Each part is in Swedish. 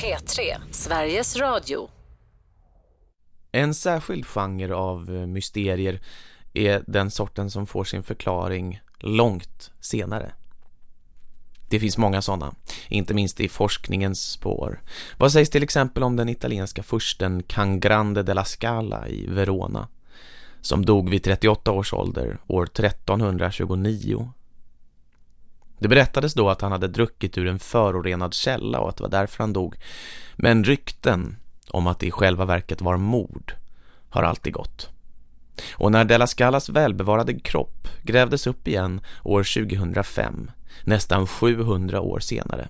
P3, Sveriges Radio. En särskild genre av eh, mysterier är den sorten som får sin förklaring långt senare. Det finns många sådana, inte minst i forskningens spår. Vad sägs till exempel om den italienska fursten Cangrande della Scala i Verona, som dog vid 38 års ålder år 1329. Det berättades då att han hade druckit ur en förorenad källa och att det var därför han dog. Men rykten om att det i själva verket var mord har alltid gått. Och när Della Scallas välbevarade kropp grävdes upp igen år 2005, nästan 700 år senare,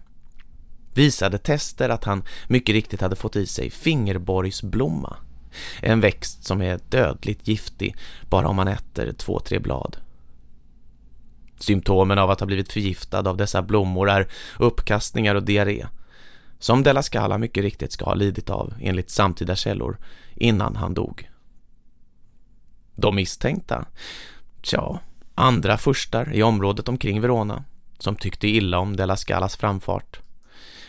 visade tester att han mycket riktigt hade fått i sig fingerborgsblomma. En växt som är dödligt giftig bara om man äter två, tre blad. Symptomen av att ha blivit förgiftad av dessa blommor är uppkastningar och diarré, som Della Scala mycket riktigt ska ha lidit av enligt samtida källor innan han dog. De misstänkta? Tja, andra furstar i området omkring Verona som tyckte illa om Della Scalas framfart.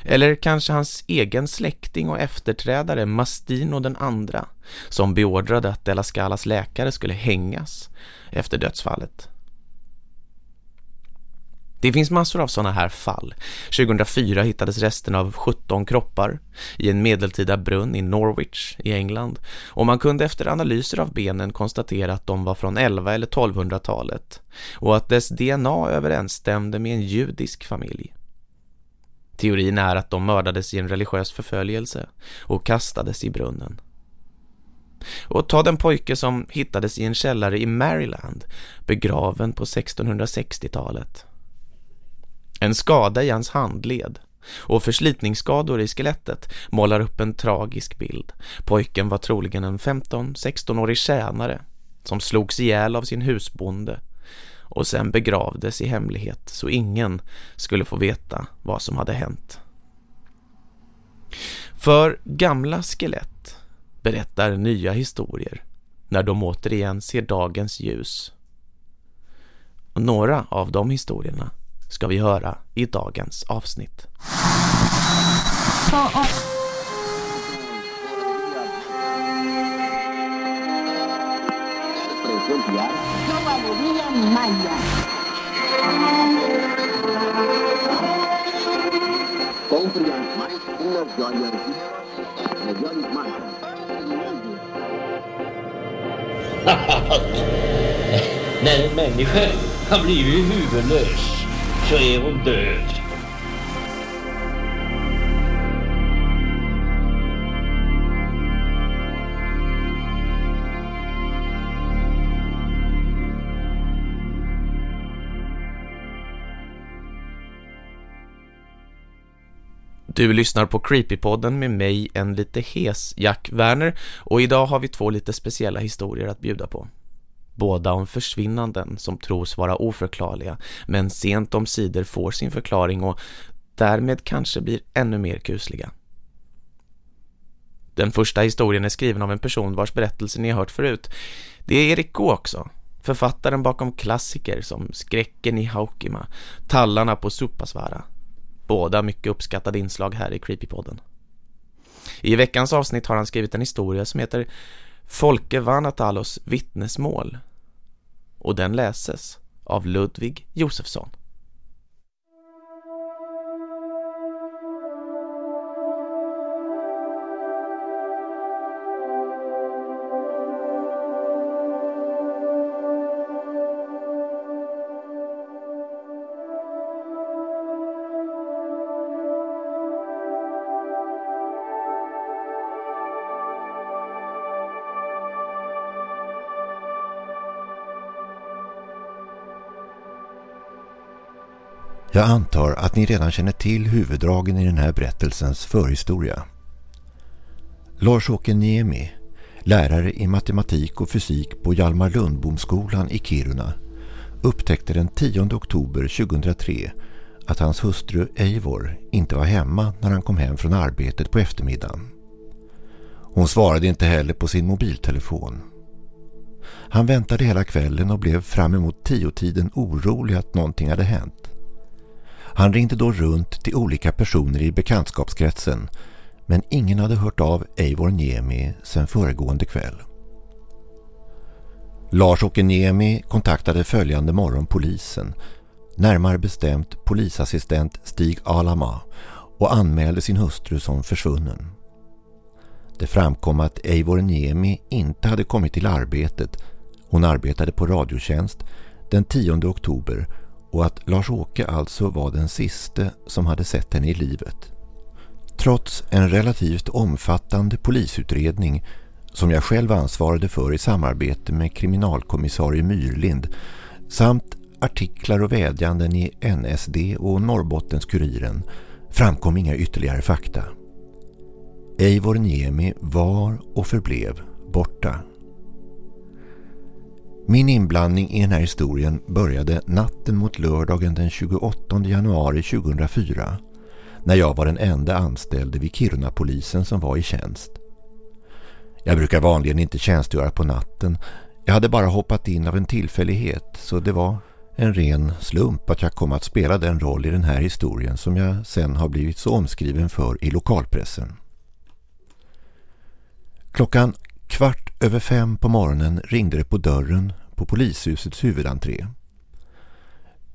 Eller kanske hans egen släkting och efterträdare Mastino den andra som beordrade att Della Scalas läkare skulle hängas efter dödsfallet. Det finns massor av sådana här fall. 2004 hittades resten av 17 kroppar i en medeltida brunn i Norwich i England och man kunde efter analyser av benen konstatera att de var från 11 eller 1200-talet och att dess DNA överensstämde med en judisk familj. Teorin är att de mördades i en religiös förföljelse och kastades i brunnen. Och ta den pojke som hittades i en källare i Maryland, begraven på 1660-talet. En skada i hans handled och förslitningsskador i skelettet målar upp en tragisk bild. Pojken var troligen en 15-16-årig tjänare som slogs ihjäl av sin husbonde och sen begravdes i hemlighet så ingen skulle få veta vad som hade hänt. För gamla skelett berättar nya historier när de återigen ser dagens ljus. Och några av de historierna ska vi höra i dagens avsnitt. När en människa har blivit huvudlös så är hon död. Du lyssnar på Creepypodden med mig, en lite hes Jack Werner och idag har vi två lite speciella historier att bjuda på båda om försvinnanden som tros vara oförklarliga men sent om sidor får sin förklaring och därmed kanske blir ännu mer kusliga. Den första historien är skriven av en person vars berättelse ni har hört förut. Det är Erik Gå också, författaren bakom klassiker som Skräcken i Haukima, Tallarna på Supasvara. Båda mycket uppskattade inslag här i Creepypodden. I veckans avsnitt har han skrivit en historia som heter Folke Vanatalos vittnesmål och den läses av Ludvig Josefsson. Jag antar att ni redan känner till huvuddragen i den här berättelsens förhistoria. Lars-Åke Niemi, lärare i matematik och fysik på Hjalmar Lundbomskolan i Kiruna, upptäckte den 10 oktober 2003 att hans hustru Eivor inte var hemma när han kom hem från arbetet på eftermiddagen. Hon svarade inte heller på sin mobiltelefon. Han väntade hela kvällen och blev fram emot tiotiden orolig att någonting hade hänt. Han ringde då runt till olika personer i bekantskapskretsen Men ingen hade hört av Eivor Niemi sedan föregående kväll. Lars-Åke Niemi kontaktade följande morgon polisen, närmare bestämt polisassistent Stig Alama och anmälde sin hustru som försvunnen. Det framkom att Eivor Niemi inte hade kommit till arbetet. Hon arbetade på radiotjänst den 10 oktober och att Lars-Åke alltså var den siste som hade sett henne i livet. Trots en relativt omfattande polisutredning som jag själv ansvarade för i samarbete med kriminalkommissarie Myrlind samt artiklar och vädjanden i NSD och Norrbottens-Kuriren framkom inga ytterligare fakta. Eivor Niemi var och förblev borta. Min inblandning i den här historien började natten mot lördagen den 28 januari 2004 när jag var den enda anställde vid Kiruna-polisen som var i tjänst. Jag brukar vanligen inte tjänstgöra på natten. Jag hade bara hoppat in av en tillfällighet så det var en ren slump att jag kom att spela den roll i den här historien som jag sen har blivit så omskriven för i lokalpressen. Klockan kvart över fem på morgonen ringde det på dörren på polishusets huvudentré.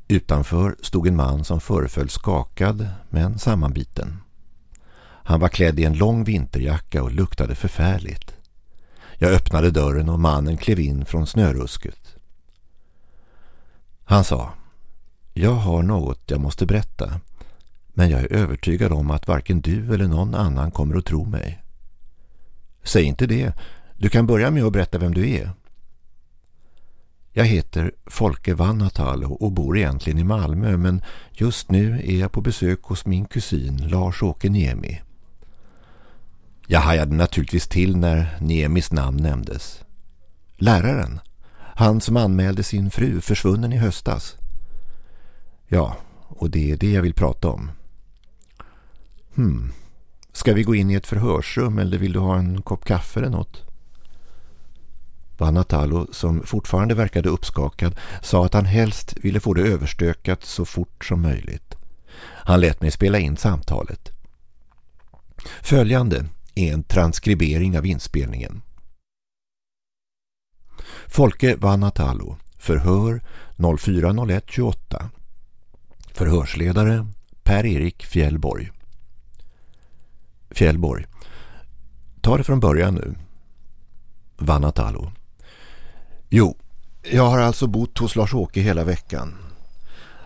Utanför stod en man som föreföll skakad men sammanbiten. Han var klädd i en lång vinterjacka och luktade förfärligt. Jag öppnade dörren och mannen klev in från snörusket. Han sa, jag har något jag måste berätta, men jag är övertygad om att varken du eller någon annan kommer att tro mig. Säg inte det. Du kan börja med att berätta vem du är. Jag heter Folke Vannatalo och bor egentligen i Malmö men just nu är jag på besök hos min kusin Lars-Åke Niemi. Jag hajade naturligtvis till när Niemis namn nämndes. Läraren, han som anmälde sin fru försvunnen i höstas. Ja, och det är det jag vill prata om. Hmm, ska vi gå in i ett förhörsrum eller vill du ha en kopp kaffe eller något? Vanatalo, som fortfarande verkade uppskakad, sa att han helst ville få det överstökat så fort som möjligt. Han lät mig spela in samtalet. Följande är en transkribering av inspelningen. Folke Vanatalo, förhör 040128. Förhörsledare Per-Erik Fjällborg. Fjällborg. Ta det från början nu. Vanatalo. Jo, jag har alltså bott hos Lars-Åke hela veckan.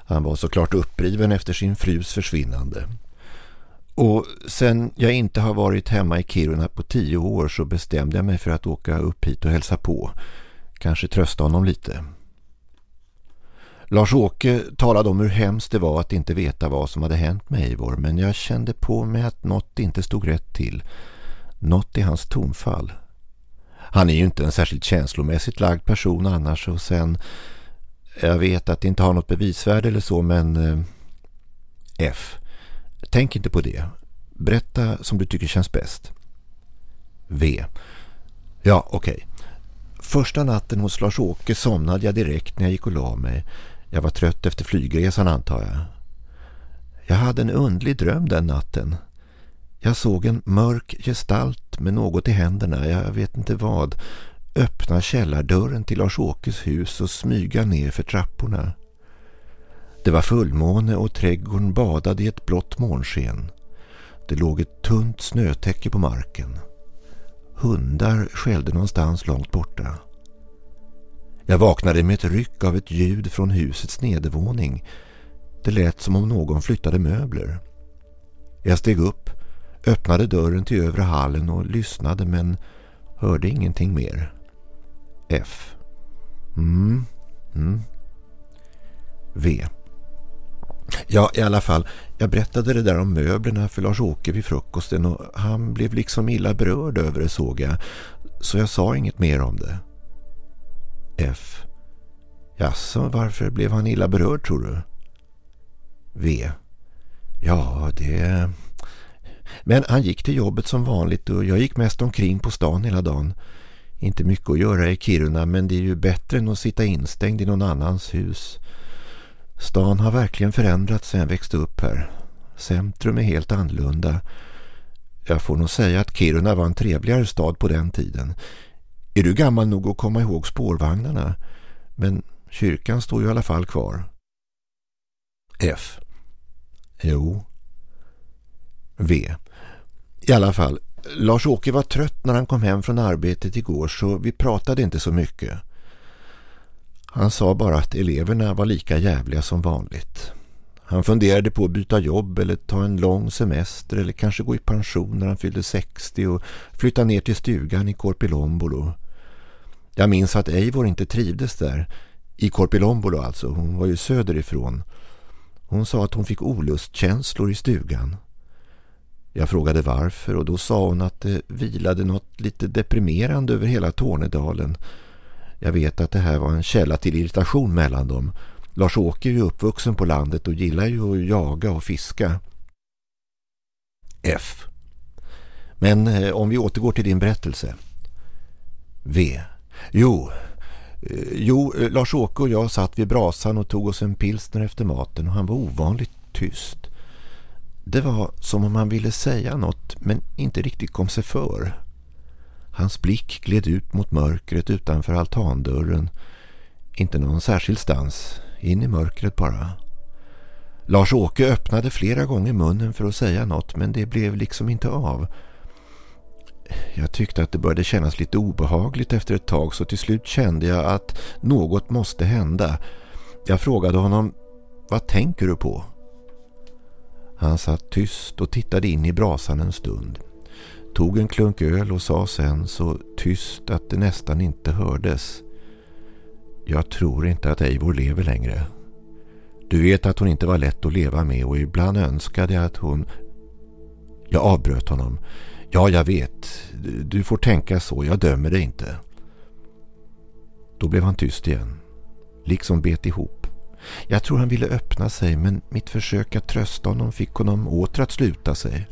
Han var såklart uppriven efter sin frus försvinnande. Och sen jag inte har varit hemma i Kiruna på tio år så bestämde jag mig för att åka upp hit och hälsa på. Kanske trösta honom lite. Lars-Åke talade om hur hemskt det var att inte veta vad som hade hänt med Eivor men jag kände på mig att något inte stod rätt till. Något i hans tonfall. Han är ju inte en särskilt känslomässigt lagd person annars och sen jag vet att det inte har något bevisvärde eller så men eh, F. Tänk inte på det. Berätta som du tycker känns bäst. V. Ja, okej. Okay. Första natten hos Lars-Åke somnade jag direkt när jag gick och la mig. Jag var trött efter flygresan antar jag. Jag hade en undlig dröm den natten. Jag såg en mörk gestalt med något i händerna, jag vet inte vad, öppna källardörren till Lars-Åkes hus och smyga ner för trapporna. Det var fullmåne och trädgården badade i ett blått månsken. Det låg ett tunt snötäcke på marken. Hundar skällde någonstans långt borta. Jag vaknade med ett ryck av ett ljud från husets nedervåning. Det lät som om någon flyttade möbler. Jag steg upp, öppnade dörren till övre hallen och lyssnade men hörde ingenting mer. F. Mm. Mm. V. Ja, i alla fall. Jag berättade det där om möblerna för Lars-Åke vid frukosten och han blev liksom illa berörd över det såg jag. Så jag sa inget mer om det. F. Jaså, varför blev han illa berörd tror du? V. Ja, det... Men han gick till jobbet som vanligt och jag gick mest omkring på stan hela dagen. Inte mycket att göra i Kiruna men det är ju bättre än att sitta instängd i någon annans hus. Stan har verkligen förändrats sedan jag växte upp här. Centrum är helt annorlunda. jag får nog säga att Kiruna var en trevligare stad på den tiden. Är du gammal nog att komma ihåg spårvagnarna? Men kyrkan står ju i alla fall kvar. F. Jo. V. I alla fall, Lars-Åke var trött när han kom hem från arbetet igår så vi pratade inte så mycket. Han sa bara att eleverna var lika jävliga som vanligt. Han funderade på att byta jobb eller ta en lång semester eller kanske gå i pension när han fyllde 60 och flytta ner till stugan i Korpilombolo. Jag minns att Eivor inte trivdes där. I Korpilombolo alltså, hon var ju söderifrån. Hon sa att hon fick olustkänslor i stugan. Jag frågade varför och då sa hon att det vilade något lite deprimerande över hela Tornedalen. Jag vet att det här var en källa till irritation mellan dem. Lars-Åke är ju uppvuxen på landet och gillar ju att jaga och fiska. F. Men eh, om vi återgår till din berättelse. V. Jo, eh, jo eh, Lars-Åke och jag satt vid brasan och tog oss en pilsner efter maten och han var ovanligt tyst. Det var som om han ville säga något men inte riktigt kom sig för. Hans blick gled ut mot mörkret utanför altandörren. Inte någon särskild stans, in i mörkret bara. Lars-Åke öppnade flera gånger munnen för att säga något men det blev liksom inte av. Jag tyckte att det började kännas lite obehagligt efter ett tag så till slut kände jag att något måste hända. Jag frågade honom, vad tänker du på? Han satt tyst och tittade in i brasan en stund. Tog en klunk öl och sa sen så tyst att det nästan inte hördes. Jag tror inte att Eivor lever längre. Du vet att hon inte var lätt att leva med och ibland önskade jag att hon... Jag avbröt honom. Ja, jag vet. Du får tänka så. Jag dömer dig inte. Då blev han tyst igen. Liksom bet ihop. Jag tror han ville öppna sig men mitt försök att trösta honom fick honom åter att sluta sig.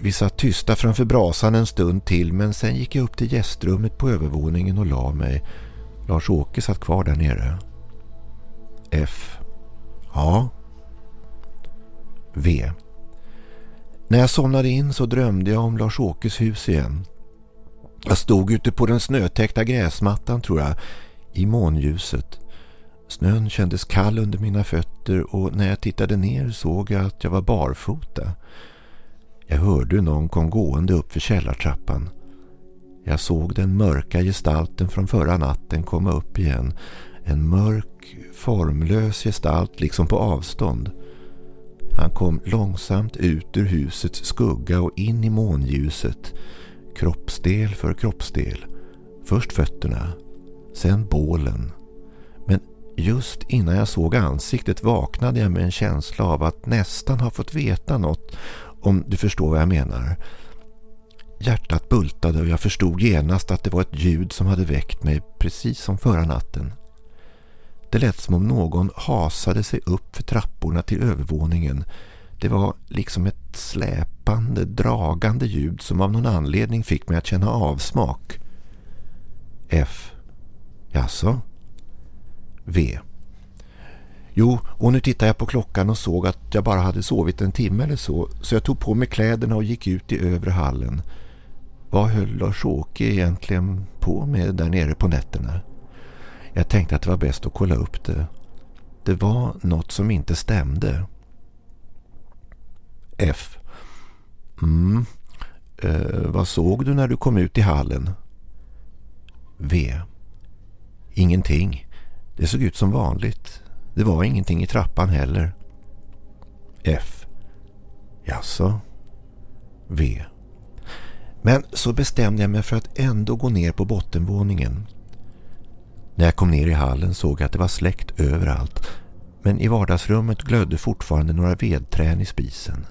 Vi satt tysta framför brasan en stund till men sen gick jag upp till gästrummet på övervåningen och la mig. Lars-Åke satt kvar där nere. F. Ja. V. När jag somnade in så drömde jag om Lars-Åkes hus igen. Jag stod ute på den snötäckta gräsmattan tror jag, i månljuset. Snön kändes kall under mina fötter och när jag tittade ner såg jag att jag var barfota. Jag hörde någon kom gående upp för källartrappan. Jag såg den mörka gestalten från förra natten komma upp igen. En mörk, formlös gestalt liksom på avstånd. Han kom långsamt ut ur husets skugga och in i månljuset. Kroppsdel för kroppsdel. Först fötterna, sen bålen. Just innan jag såg ansiktet vaknade jag med en känsla av att nästan ha fått veta något om du förstår vad jag menar. Hjärtat bultade och jag förstod genast att det var ett ljud som hade väckt mig precis som förra natten. Det lät som om någon hasade sig upp för trapporna till övervåningen. Det var liksom ett släpande, dragande ljud som av någon anledning fick mig att känna avsmak. F. Jaså? V. Jo, och nu tittade jag på klockan och såg att jag bara hade sovit en timme eller så, så jag tog på mig kläderna och gick ut i övre hallen. Vad höll Lars-Åke egentligen på med där nere på nätterna? Jag tänkte att det var bäst att kolla upp det. Det var något som inte stämde. F. Mm. Eh, vad såg du när du kom ut i hallen? V. Ingenting. Det såg ut som vanligt. Det var ingenting i trappan heller. F. Jaså? V. Men så bestämde jag mig för att ändå gå ner på bottenvåningen. När jag kom ner i hallen såg jag att det var släckt överallt men i vardagsrummet glödde fortfarande några vedträn i spisen.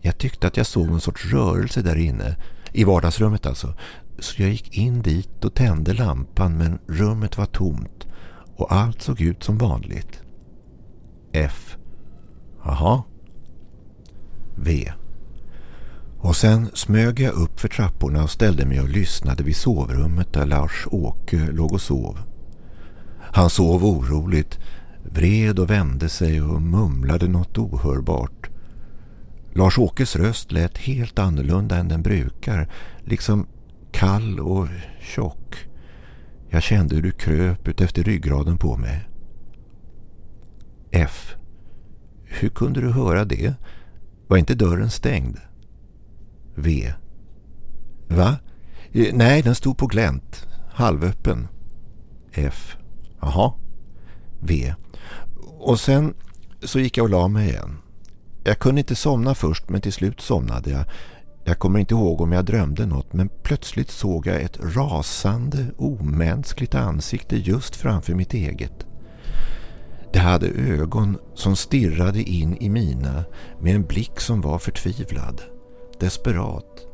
Jag tyckte att jag såg någon sorts rörelse där inne, i vardagsrummet alltså, så jag gick in dit och tände lampan men rummet var tomt och allt såg ut som vanligt. F. Jaha. V. Och sen smög jag upp för trapporna och ställde mig och lyssnade vid sovrummet där Lars-Åke låg och sov. Han sov oroligt, vred och vände sig och mumlade något ohörbart. Lars-Åkes röst lät helt annorlunda än den brukar. Liksom kall och tjock. Jag kände hur du kröp ut efter ryggraden på mig. F. Hur kunde du höra det? Var inte dörren stängd? V. Va? Eh, nej, den stod på glänt. Halvöppen. F. Jaha. V. Och sen så gick jag och la mig igen. Jag kunde inte somna först men till slut somnade jag. Jag kommer inte ihåg om jag drömde något men plötsligt såg jag ett rasande, omänskligt ansikte just framför mitt eget. Det hade ögon som stirrade in i mina med en blick som var förtvivlad, desperat.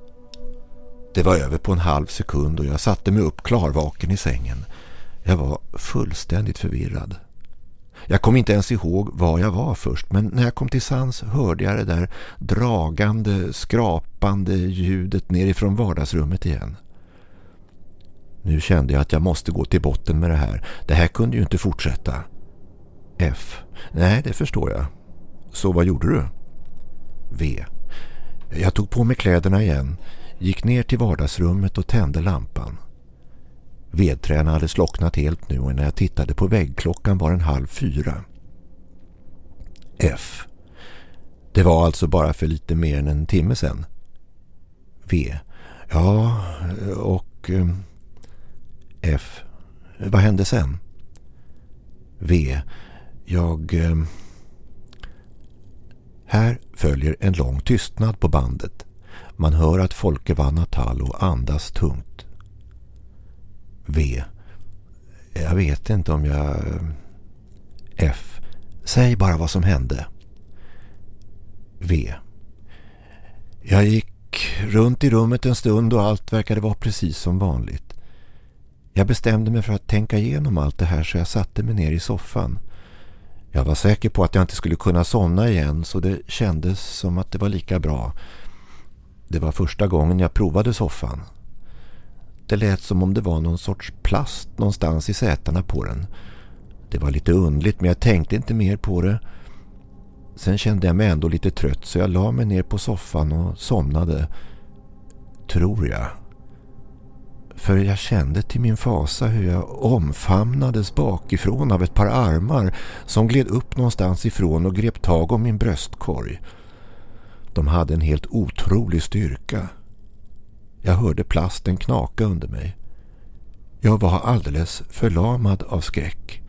Det var över på en halv sekund och jag satte mig upp klarvaken i sängen. Jag var fullständigt förvirrad. Jag kom inte ens ihåg var jag var först men när jag kom till sans hörde jag det där dragande, skrapande ljudet nerifrån vardagsrummet igen. Nu kände jag att jag måste gå till botten med det här. Det här kunde ju inte fortsätta. F. Nej, det förstår jag. Så vad gjorde du? V. Jag tog på mig kläderna igen, gick ner till vardagsrummet och tände lampan. Vedträna hade slocknat helt nu och när jag tittade på väggklockan var den halv fyra. F. Det var alltså bara för lite mer än en timme sedan. V. Ja, och... Ehm, F. Vad hände sen? V. Jag... Ehm, Här följer en lång tystnad på bandet. Man hör att Folke Vanatalo andas tungt. V. Jag vet inte om jag... Eh, F. Säg bara vad som hände. V. Jag gick runt i rummet en stund och allt verkade vara precis som vanligt. Jag bestämde mig för att tänka igenom allt det här så jag satte mig ner i soffan. Jag var säker på att jag inte skulle kunna somna igen så det kändes som att det var lika bra. Det var första gången jag provade soffan. Det lät som om det var någon sorts plast någonstans i sätarna på den. Det var lite undligt men jag tänkte inte mer på det. Sen kände jag mig ändå lite trött så jag la mig ner på soffan och somnade. Tror jag. För jag kände till min fasa hur jag omfamnades bakifrån av ett par armar som gled upp någonstans ifrån och grep tag om min bröstkorg. De hade en helt otrolig styrka. Jag hörde plasten knaka under mig. Jag var alldeles förlamad av skräck.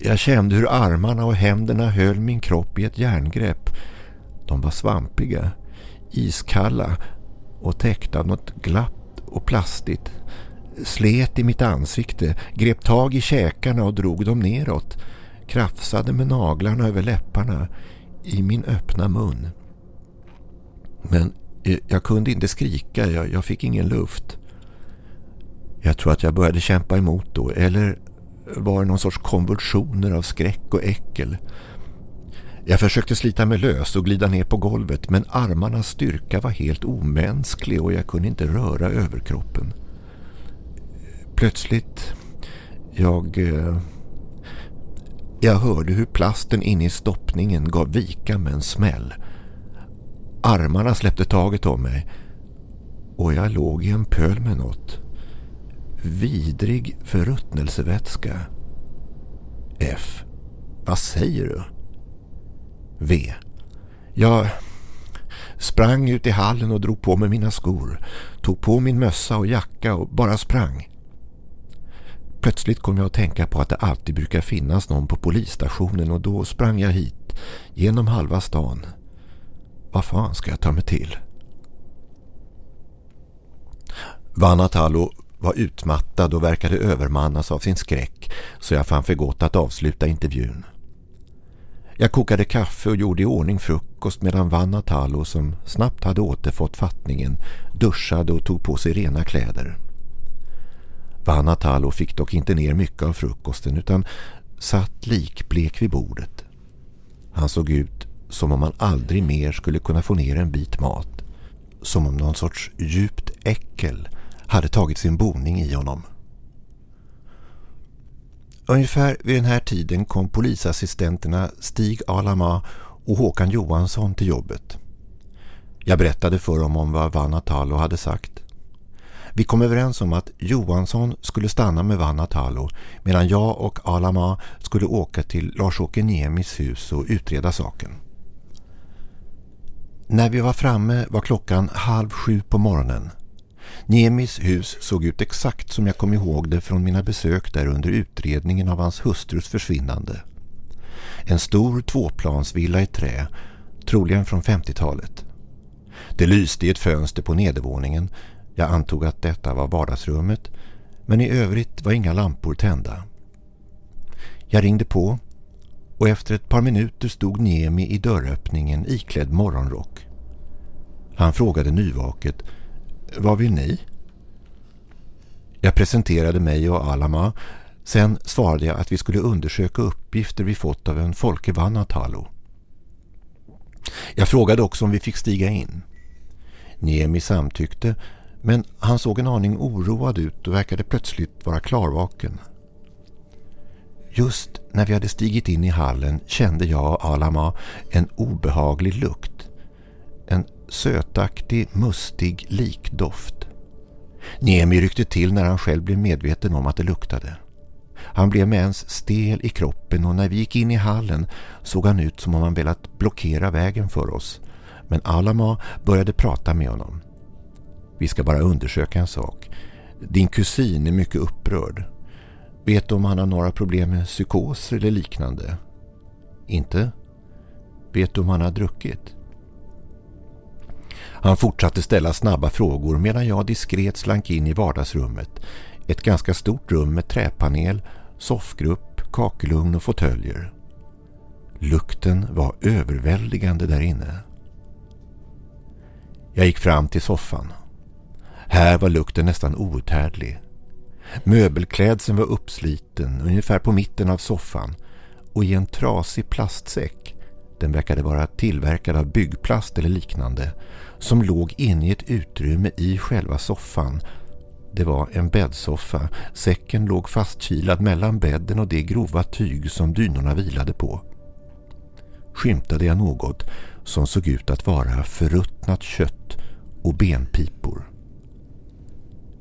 Jag kände hur armarna och händerna höll min kropp i ett järngrepp. De var svampiga, iskalla och täckta av något glatt och plastigt. Slet i mitt ansikte, grep tag i käkarna och drog dem neråt. Krafsade med naglarna över läpparna i min öppna mun. Men Eh, jag kunde inte skrika, jag, jag fick ingen luft. Jag tror att jag började kämpa emot då, eller var det någon sorts konvulsioner av skräck och äckel. Jag försökte slita mig lös och glida ner på golvet men armarnas styrka var helt omänsklig och jag kunde inte röra överkroppen. Plötsligt, jag... Eh, jag hörde hur plasten inne i stoppningen gav vika med en smäll. Armarna släppte taget om mig och jag låg i en pöl med något. Vidrig förruttnelsevätska. F. Vad säger du? V. Jag sprang ut i hallen och drog på mig mina skor. Tog på min mössa och jacka och bara sprang. Plötsligt kom jag att tänka på att det alltid brukar finnas någon på polisstationen och då sprang jag hit, genom halva stan. Vad fan ska jag ta mig till? Vanatalo var utmattad och verkade övermannas av sin skräck så jag fann för gott att avsluta intervjun. Jag kokade kaffe och gjorde i ordning frukost medan Vanatalo som snabbt hade återfått fattningen duschade och tog på sig rena kläder. Vanatalo fick dock inte ner mycket av frukosten utan satt likblek vid bordet. Han såg ut som om han aldrig mer skulle kunna få ner en bit mat. Som om någon sorts djupt äckel hade tagit sin boning i honom. Ungefär vid den här tiden kom polisassistenterna Stig Alama och Håkan Johansson till jobbet. Jag berättade för dem om vad Vanatalo hade sagt. Vi kom överens om att Johansson skulle stanna med Vanatalo medan jag och Alama skulle åka till Lars-Åke Niemis hus och utreda saken. När vi var framme var klockan halv sju på morgonen. Niemis hus såg ut exakt som jag kom ihåg det från mina besök där under utredningen av hans hustrus försvinnande. En stor tvåplansvilla i trä, troligen från 50-talet. Det lyste i ett fönster på nedervåningen. Jag antog att detta var vardagsrummet, men i övrigt var inga lampor tända. Jag ringde på och efter ett par minuter stod Niemi i dörröppningen iklädd morgonrock. Han frågade nyvaket, vad vill ni? Jag presenterade mig och Alama. Sen svarade jag att vi skulle undersöka uppgifter vi fått av en Folke Vanatalo. Jag frågade också om vi fick stiga in. Niemi samtyckte, men han såg en aning oroad ut och verkade plötsligt vara klarvaken. Just när vi hade stigit in i hallen kände jag och Alama en obehaglig lukt. En sötaktig, mustig likdoft. Niemi ryckte till när han själv blev medveten om att det luktade. Han blev med ens stel i kroppen och när vi gick in i hallen såg han ut som om han velat blockera vägen för oss. Men Alama började prata med honom. Vi ska bara undersöka en sak. Din kusin är mycket upprörd. Vet du om han har några problem med psykos eller liknande? Inte? Vet du om han har druckit? Han fortsatte ställa snabba frågor medan jag diskret slank in i vardagsrummet. Ett ganska stort rum med träpanel, soffgrupp, kakelugn och fåtöljer. Lukten var överväldigande där inne. Jag gick fram till soffan. Här var lukten nästan outhärdlig. Möbelklädseln var uppsliten ungefär på mitten av soffan och i en trasig plastsäck, den verkade vara tillverkad av byggplast eller liknande, som låg inne i ett utrymme i själva soffan. Det var en bäddsoffa. Säcken låg fastkilad mellan bädden och det grova tyg som dynorna vilade på. Skymtade jag något som såg ut att vara förruttnat kött och benpipor.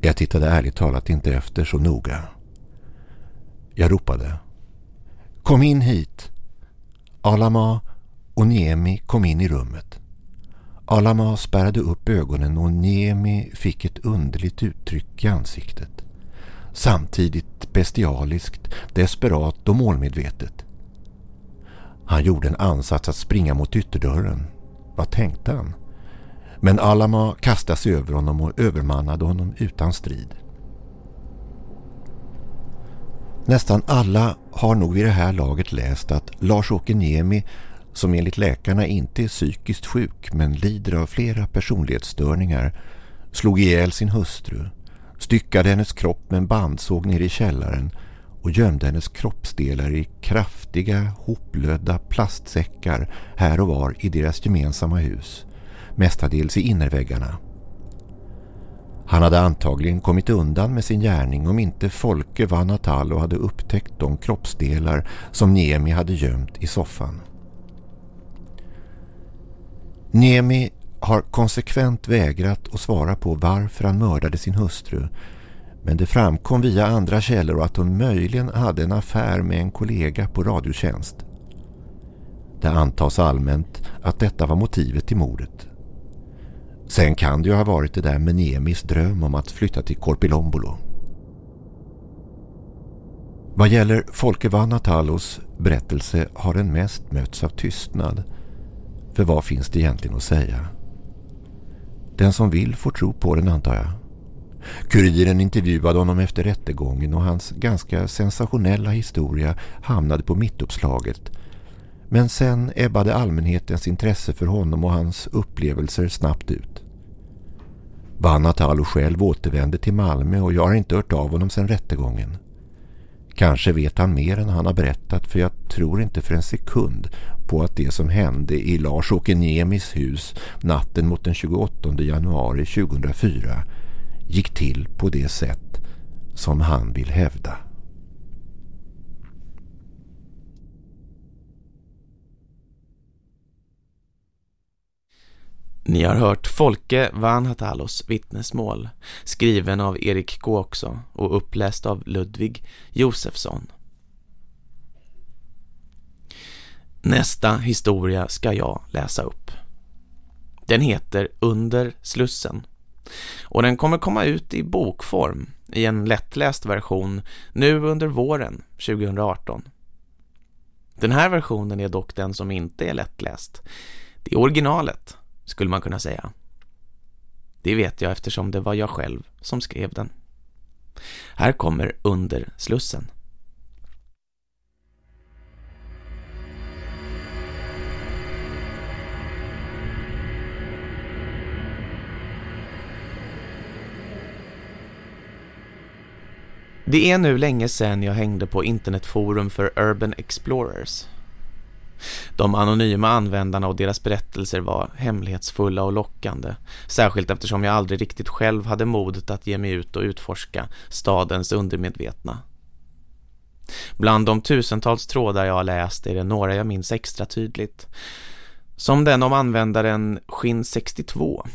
Jag tittade ärligt talat inte efter så noga. Jag ropade. Kom in hit! Alama och Niemi kom in i rummet. Alama spärrade upp ögonen och Niemi fick ett underligt uttryck i ansiktet. Samtidigt bestialiskt, desperat och målmedvetet. Han gjorde en ansats att springa mot ytterdörren. Vad tänkte han? Men Alama kastade sig över honom och övermannade honom utan strid. Nästan alla har nog vid det här laget läst att Lars-Åke Niemi som enligt läkarna inte är psykiskt sjuk men lider av flera personlighetsstörningar slog ihjäl sin hustru, styckade hennes kropp med en bandsåg ner i källaren och gömde hennes kroppsdelar i kraftiga, hoplödda plastsäckar här och var i deras gemensamma hus mestadels i innerväggarna. Han hade antagligen kommit undan med sin gärning om inte Folke Vanatalo hade upptäckt de kroppsdelar som Niemi hade gömt i soffan. Niemi har konsekvent vägrat att svara på varför han mördade sin hustru men det framkom via andra källor att hon möjligen hade en affär med en kollega på radiotjänst. Det antas allmänt att detta var motivet till mordet. Sen kan det ju ha varit det där med Nemis dröm om att flytta till Korpilombolo. Vad gäller Folke Vanatalos berättelse har den mest mötts av tystnad. För vad finns det egentligen att säga? Den som vill får tro på den antar jag. Kuriren intervjuade honom efter rättegången och hans ganska sensationella historia hamnade på mittuppslaget men sen ebbade allmänhetens intresse för honom och hans upplevelser snabbt ut. Vanatalo själv återvände till Malmö och jag har inte hört av honom sedan rättegången. Kanske vet han mer än han har berättat för jag tror inte för en sekund på att det som hände i Lars-Åke Niemis hus natten mot den 28 januari 2004 gick till på det sätt som han vill hävda. Ni har hört Folke Vanhatalos vittnesmål, skriven av Erik Gåkså och uppläst av Ludvig Josefsson. Nästa historia ska jag läsa upp. Den heter Under Slussen och den kommer komma ut i bokform i en lättläst version nu under våren 2018. Den här versionen är dock den som inte är lättläst. Det är originalet skulle man kunna säga. Det vet jag eftersom det var jag själv som skrev den. Här kommer Under Slussen. Det är nu länge sedan jag hängde på internetforum för Urban Explorers. De anonyma användarna och deras berättelser var hemlighetsfulla och lockande, särskilt eftersom jag aldrig riktigt själv hade modet att ge mig ut och utforska stadens undermedvetna. Bland de tusentals trådar jag har läst är det några jag minns extra tydligt. Som den om användaren Skinn 62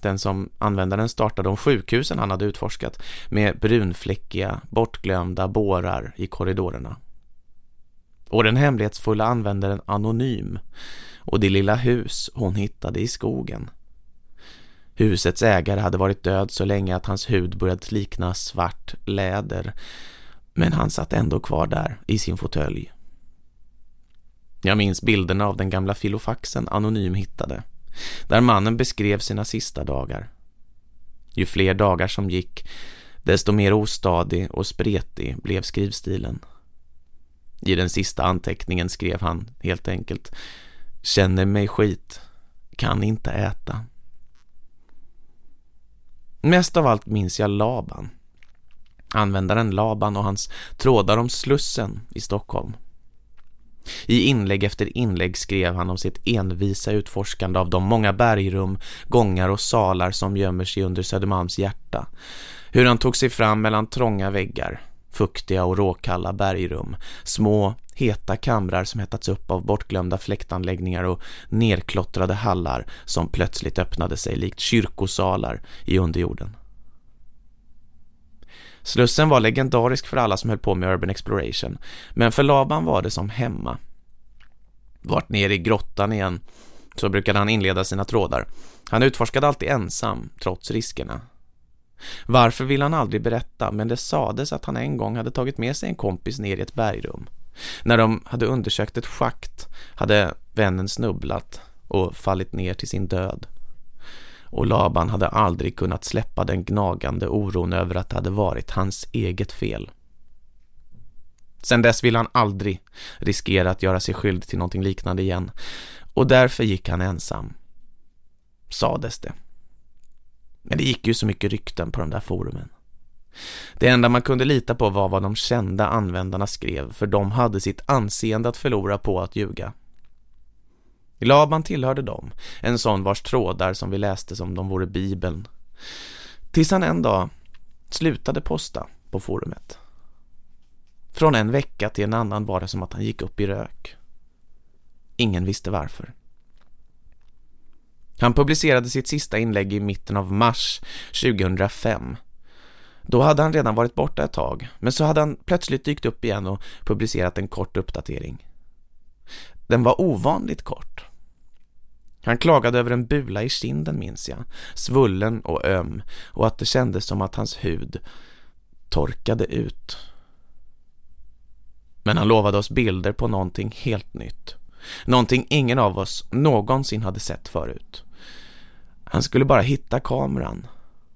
den som användaren startade om sjukhusen han hade utforskat med brunfläckiga, bortglömda bårar i korridorerna. Och den hemlighetsfulla användaren Anonym och det lilla hus hon hittade i skogen. Husets ägare hade varit död så länge att hans hud börjat likna svart läder men han satt ändå kvar där i sin fåtölj. Jag minns bilderna av den gamla filofaxen Anonym hittade där mannen beskrev sina sista dagar. Ju fler dagar som gick, desto mer ostadig och spretig blev skrivstilen. I den sista anteckningen skrev han helt enkelt Känner mig skit, kan inte äta. Mest av allt minns jag Laban. Användaren Laban och hans trådar om Slussen i Stockholm. I inlägg efter inlägg skrev han om sitt envisa utforskande av de många bergrum, gångar och salar som gömmer sig under Södermalms hjärta. Hur han tog sig fram mellan trånga väggar, fuktiga och råkalla bergrum, små, heta kamrar som hettats upp av bortglömda fläktanläggningar och nerklottrade hallar som plötsligt öppnade sig likt kyrkosalar i underjorden. Slussen var legendarisk för alla som höll på med urban exploration, men för Laban var det som hemma. Vart ner i grottan igen, så brukade han inleda sina trådar. Han utforskade alltid ensam, trots riskerna. Varför vill han aldrig berätta, men det sades att han en gång hade tagit med sig en kompis ner i ett bergrum. När de hade undersökt ett schakt hade vännen snubblat och fallit ner till sin död och Laban hade aldrig kunnat släppa den gnagande oron över att det hade varit hans eget fel. Sen dess ville han aldrig riskera att göra sig skyldig till någonting liknande igen och därför gick han ensam. Sades det. Men det gick ju så mycket rykten på de där forumen. Det enda man kunde lita på var vad de kända användarna skrev för de hade sitt anseende att förlora på att ljuga. Laban tillhörde dem, en sån vars trådar som vi läste som de vore bibeln. Tills han en dag slutade posta på forumet. Från en vecka till en annan var det som att han gick upp i rök. Ingen visste varför. Han publicerade sitt sista inlägg i mitten av mars 2005. Då hade han redan varit borta ett tag, men så hade han plötsligt dykt upp igen och publicerat en kort uppdatering. Den var ovanligt kort. Han klagade över en bula i kinden minns jag, svullen och öm och att det kändes som att hans hud torkade ut. Men han lovade oss bilder på någonting helt nytt. Någonting ingen av oss någonsin hade sett förut. Han skulle bara hitta kameran,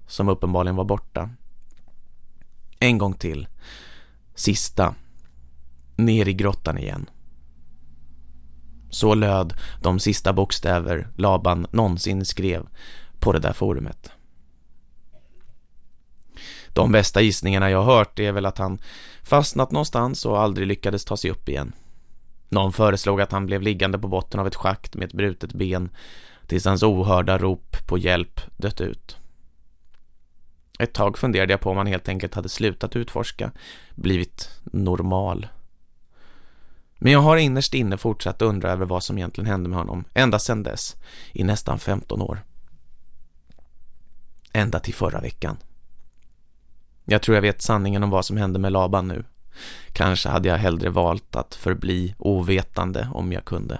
som uppenbarligen var borta. En gång till. Sista. Ner i grottan igen. Så löd de sista bokstäver Laban någonsin skrev på det där forumet. De bästa gissningarna jag hört är väl att han fastnat någonstans och aldrig lyckades ta sig upp igen. Någon föreslog att han blev liggande på botten av ett schakt med ett brutet ben tills hans ohörda rop på hjälp dött ut. Ett tag funderade jag på om han helt enkelt hade slutat utforska, blivit normal. Men jag har innerst inne fortsatt undra över vad som egentligen hände med honom, ända sedan dess, i nästan 15 år. Ända till förra veckan. Jag tror jag vet sanningen om vad som hände med Laban nu. Kanske hade jag hellre valt att förbli ovetande om jag kunde.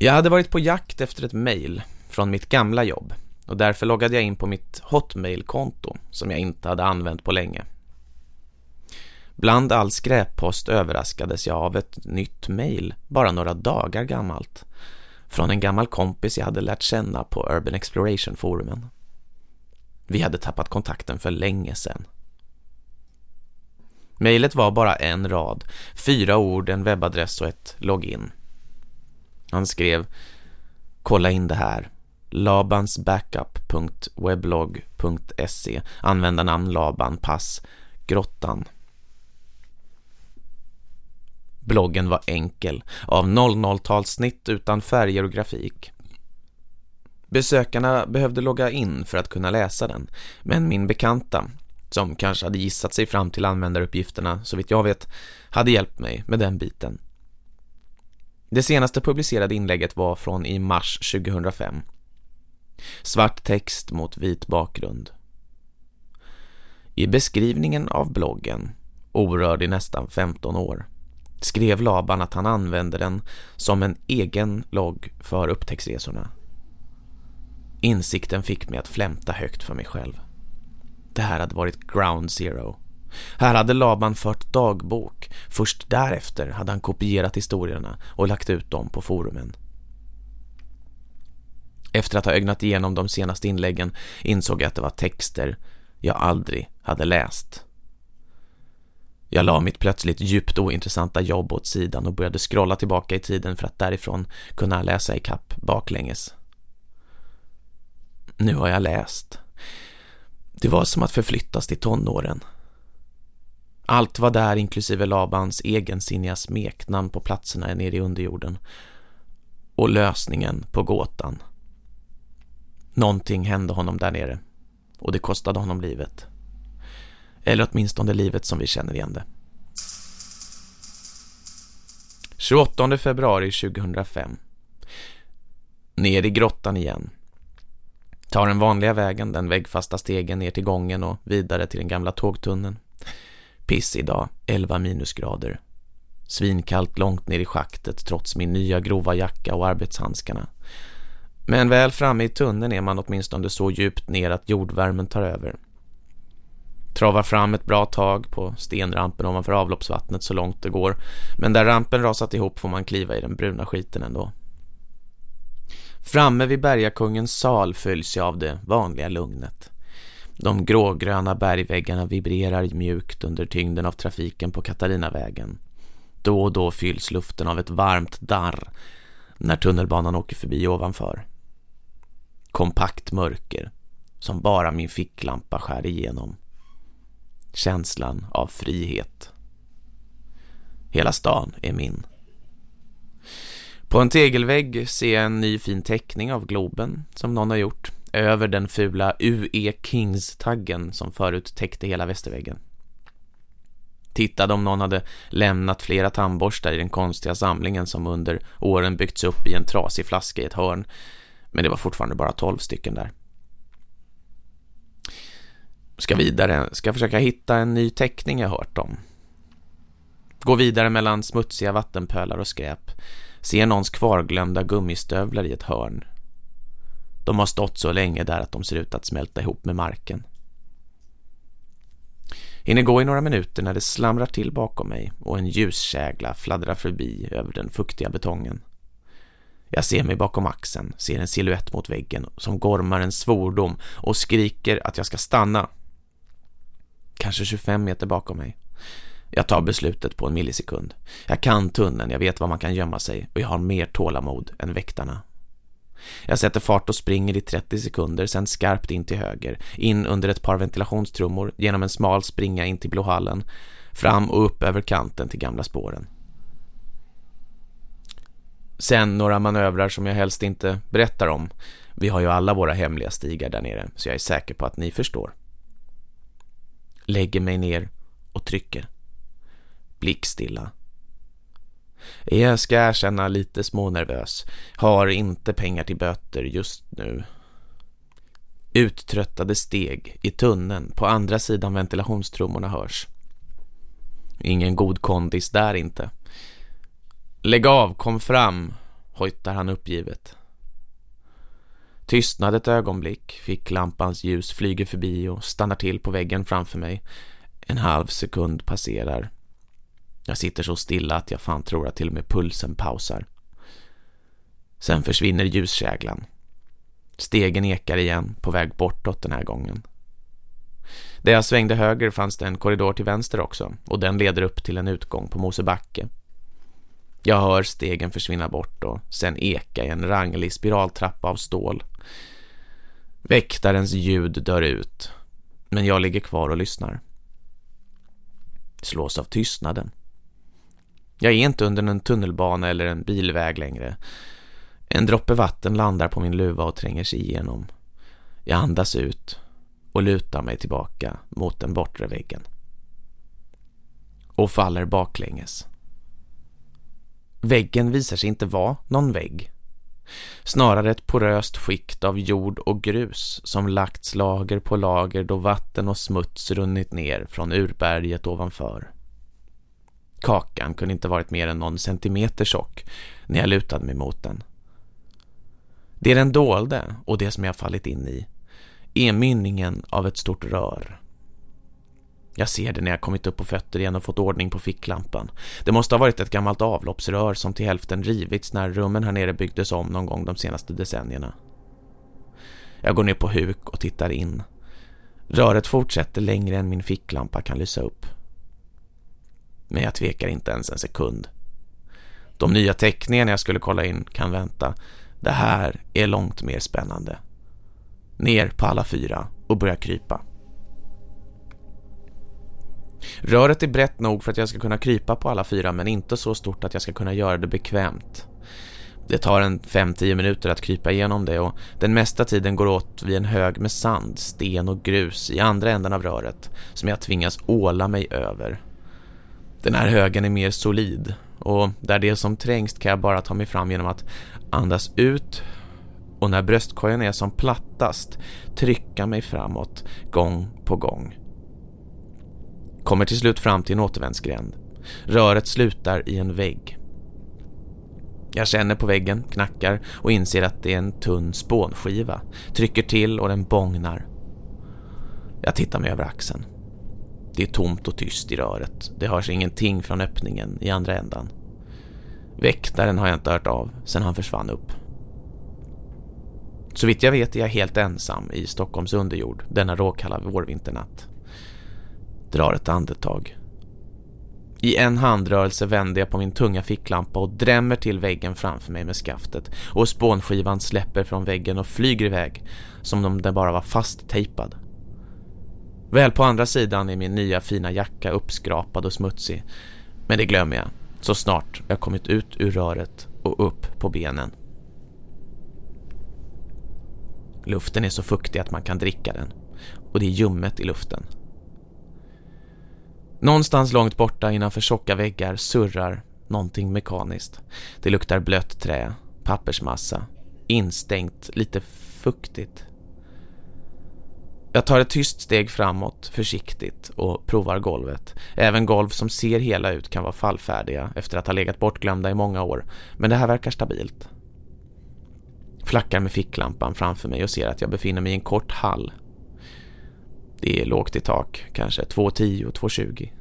Jag hade varit på jakt efter ett mejl från mitt gamla jobb och därför loggade jag in på mitt Hotmail-konto som jag inte hade använt på länge. Bland all skräppost överraskades jag av ett nytt mejl, bara några dagar gammalt, från en gammal kompis jag hade lärt känna på Urban Exploration-forumen. Vi hade tappat kontakten för länge sedan. Mejlet var bara en rad, fyra ord, en webbadress och ett login. Han skrev Kolla in det här. labansbackup.weblog.se Användarnamn Laban, pass, grottan. Bloggen var enkel, av 00-talssnitt utan färger och grafik. Besökarna behövde logga in för att kunna läsa den, men min bekanta, som kanske hade gissat sig fram till användaruppgifterna så vitt jag vet, hade hjälpt mig med den biten. Det senaste publicerade inlägget var från i mars 2005. Svart text mot vit bakgrund. I beskrivningen av bloggen, orörd i nästan 15 år, skrev Laban att han använde den som en egen logg för upptäcktsresorna. Insikten fick mig att flämta högt för mig själv. Det här hade varit ground zero. Här hade Laban fört dagbok. Först därefter hade han kopierat historierna och lagt ut dem på forumen. Efter att ha ögnat igenom de senaste inläggen insåg jag att det var texter jag aldrig hade läst. Jag la mitt plötsligt djupt ointressanta jobb åt sidan och började scrolla tillbaka i tiden för att därifrån kunna läsa i kapp baklänges. Nu har jag läst. Det var som att förflyttas till tonåren. Allt var där inklusive Labans egensinniga smeknamn på platserna nere i underjorden. Och lösningen på gåtan. Någonting hände honom där nere. Och det kostade honom livet. Eller åtminstone livet som vi känner igen det. 28 februari 2005. Ner i grottan igen. Tar den vanliga vägen, den väggfasta stegen ner till gången och vidare till den gamla tågtunneln. Piss idag, 11 minusgrader. Svinkallt långt ner i schaktet trots min nya grova jacka och arbetshandskarna. Men väl framme i tunneln är man åtminstone så djupt ner att jordvärmen tar över. Travar fram ett bra tag på stenrampen ovanför avloppsvattnet så långt det går. Men där rampen rasat ihop får man kliva i den bruna skiten ändå. Framme vid bergakungens sal följs jag av det vanliga lugnet. De grågröna bergväggarna vibrerar mjukt under tyngden av trafiken på Katarinavägen. Då och då fylls luften av ett varmt darr när tunnelbanan åker förbi ovanför. Kompakt mörker som bara min ficklampa skär igenom. Känslan av frihet. Hela stan är min. På en tegelvägg ser jag en ny fin teckning av Globen som någon har gjort över den fula UE Kings-taggen som förut täckte hela västerväggen. Tittade om någon hade lämnat flera tandborstar i den konstiga samlingen som under åren byggts upp i en trasig flaska i ett hörn. Men det var fortfarande bara tolv stycken där. Ska vidare, ska försöka hitta en ny teckning jag hört om. Gå vidare mellan smutsiga vattenpölar och skräp. Ser någons kvarglömda gummistövlar i ett hörn. De har stått så länge där att de ser ut att smälta ihop med marken. Hinner gå i några minuter när det slamrar till bakom mig och en ljuskägla fladdrar förbi över den fuktiga betongen. Jag ser mig bakom axeln, ser en siluett mot väggen som gormar en svordom och skriker att jag ska stanna. Kanske 25 meter bakom mig. Jag tar beslutet på en millisekund. Jag kan tunneln, jag vet var man kan gömma sig och jag har mer tålamod än väktarna. Jag sätter fart och springer i 30 sekunder, sen skarpt in till höger, in under ett par ventilationstrummor, genom en smal springa in till blåhallen, fram och upp över kanten till gamla spåren. Sen några manövrar som jag helst inte berättar om. Vi har ju alla våra hemliga stigar där nere, så jag är säker på att ni förstår. Lägger mig ner och trycker. blickstilla. Jag ska erkänna lite smånervös. Har inte pengar till böter just nu. Uttröttade steg i tunneln på andra sidan ventilationstrummorna hörs. Ingen god kondis där inte. Lägg av, kom fram, hojtar han uppgivet. Tystnad ett ögonblick, fick lampans ljus flyger förbi och stannar till på väggen framför mig. En halv sekund passerar. Jag sitter så stilla att jag fan tror att till och med pulsen pausar. Sen försvinner ljuskäglan. Stegen ekar igen på väg bortåt den här gången. Där jag svängde höger fanns det en korridor till vänster också och den leder upp till en utgång på Mosebacke. Jag hör stegen försvinna bort och sen eka i en ranglig spiraltrappa av stål. Väktarens ljud dör ut, men jag ligger kvar och lyssnar. Slås av tystnaden. Jag är inte under en tunnelbana eller en bilväg längre. En droppe vatten landar på min luva och tränger sig igenom. Jag andas ut och lutar mig tillbaka mot den bortre väggen. Och faller baklänges. Väggen visar sig inte vara någon vägg. Snarare ett poröst skikt av jord och grus som lagts lager på lager då vatten och smuts runnit ner från urberget ovanför. Kakan kunde inte varit mer än någon centimeter tjock när jag lutade mig mot den. Det den dolde och det som jag fallit in i är mynningen av ett stort rör. Jag ser det när jag kommit upp på fötter igen och fått ordning på ficklampan. Det måste ha varit ett gammalt avloppsrör som till hälften rivits när rummen här nere byggdes om någon gång de senaste decennierna. Jag går ner på huk och tittar in. Röret fortsätter längre än min ficklampa kan lysa upp. Men jag tvekar inte ens en sekund. De nya teckningarna jag skulle kolla in kan vänta. Det här är långt mer spännande. Ner på alla fyra och börja krypa. Röret är brett nog för att jag ska kunna krypa på alla fyra men inte så stort att jag ska kunna göra det bekvämt. Det tar en 5-10 minuter att krypa igenom det och den mesta tiden går åt vid en hög med sand, sten och grus i andra änden av röret som jag tvingas åla mig över. Den här högen är mer solid och där det är som trängst kan jag bara ta mig fram genom att andas ut och när bröstkorgen är som plattast trycka mig framåt gång på gång. Kommer till slut fram till en återvändsgränd. Röret slutar i en vägg. Jag känner på väggen, knackar och inser att det är en tunn spånskiva. Trycker till och den bångnar. Jag tittar mig över axeln. Det är tomt och tyst i röret. Det hörs ingenting från öppningen i andra ändan. Väktaren har jag inte hört av sedan han försvann upp. Så vitt jag vet är jag helt ensam i Stockholms underjord denna råkalla vårvinternatt. Drar ett andetag. I en handrörelse vänder jag på min tunga ficklampa och drämmer till väggen framför mig med skaftet och spånskivan släpper från väggen och flyger iväg som om den bara var fasttejpad. Väl på andra sidan är min nya fina jacka uppskrapad och smutsig. Men det glömmer jag så snart jag kommit ut ur röret och upp på benen. Luften är så fuktig att man kan dricka den. Och det är ljummet i luften. Någonstans långt borta innanför tjocka väggar surrar någonting mekaniskt. Det luktar blött trä, pappersmassa, instängt, lite fuktigt. Jag tar ett tyst steg framåt, försiktigt, och provar golvet. Även golv som ser hela ut kan vara fallfärdiga efter att ha legat bortglömda i många år, men det här verkar stabilt. Flackar med ficklampan framför mig och ser att jag befinner mig i en kort hall. Det är lågt i tak, kanske 2,10 och 2,20.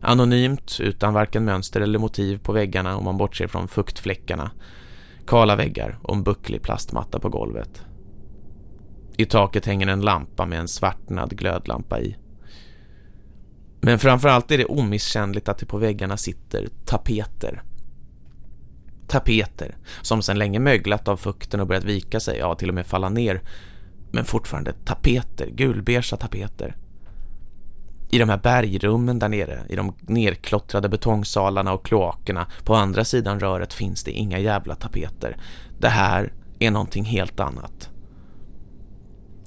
Anonymt, utan varken mönster eller motiv på väggarna om man bortser från fuktfläckarna. Kala väggar och en bucklig plastmatta på golvet. I taket hänger en lampa med en svartnad glödlampa i. Men framförallt är det omisskännligt att det på väggarna sitter tapeter. Tapeter som sedan länge möglat av fukten och börjat vika sig, ja till och med falla ner. Men fortfarande tapeter, gulbeige tapeter. I de här bergrummen där nere, i de nerklottrade betongsalarna och kloakerna på andra sidan röret finns det inga jävla tapeter. Det här är någonting helt annat.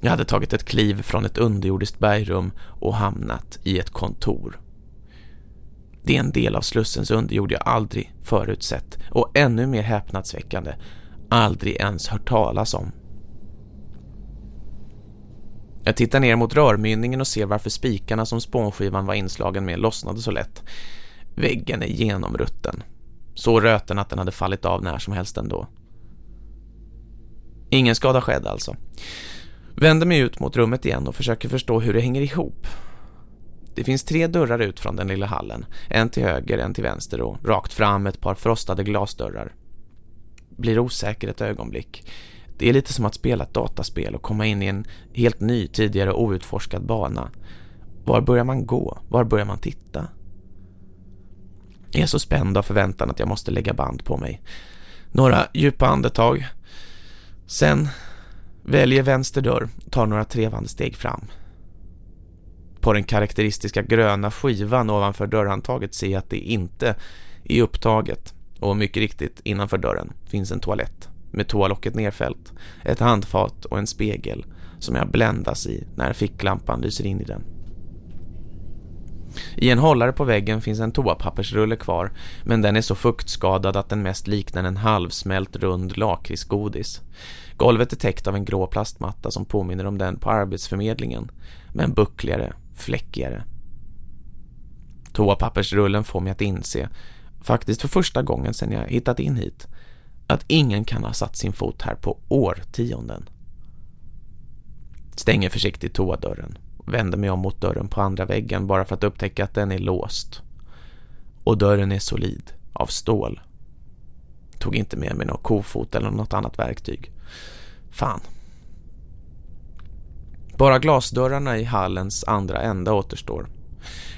Jag hade tagit ett kliv från ett underjordiskt bergrum och hamnat i ett kontor. Det är en del av slussens underjord jag aldrig förutsett och ännu mer häpnadsväckande, aldrig ens hört talas om. Jag tittar ner mot rörmynningen och ser varför spikarna som spånskivan var inslagen med lossnade så lätt. Väggen är genomrutten. Så röten att den hade fallit av när som helst ändå. Ingen skada skedd alltså. Vänder mig ut mot rummet igen och försöker förstå hur det hänger ihop. Det finns tre dörrar ut från den lilla hallen. En till höger, en till vänster och rakt fram ett par frostade glasdörrar. Blir osäker ett ögonblick. Det är lite som att spela ett dataspel och komma in i en helt ny, tidigare outforskad bana. Var börjar man gå? Var börjar man titta? Jag är så spänd av förväntan att jag måste lägga band på mig. Några djupa andetag. Sen väljer vänster dörr tar några trevande steg fram. På den karaktäristiska gröna skivan ovanför dörrhandtaget ser jag att det inte är upptaget och mycket riktigt innanför dörren finns en toalett med toalocket nerfällt, ett handfat och en spegel som jag bländas i när ficklampan lyser in i den. I en hållare på väggen finns en toapappersrulle kvar, men den är så fuktskadad att den mest liknar en halvsmält rund lakritsgodis. Golvet är täckt av en grå plastmatta som påminner om den på arbetsförmedlingen, men buckligare, fläckigare. Toapappersrullen får mig att inse, faktiskt för första gången sedan jag hittat in hit, att ingen kan ha satt sin fot här på årtionden. Stänger försiktigt toadörren vänder mig om mot dörren på andra väggen bara för att upptäcka att den är låst. Och dörren är solid, av stål. Tog inte med mig någon kofot eller något annat verktyg. Fan. Bara glasdörrarna i hallens andra ända återstår.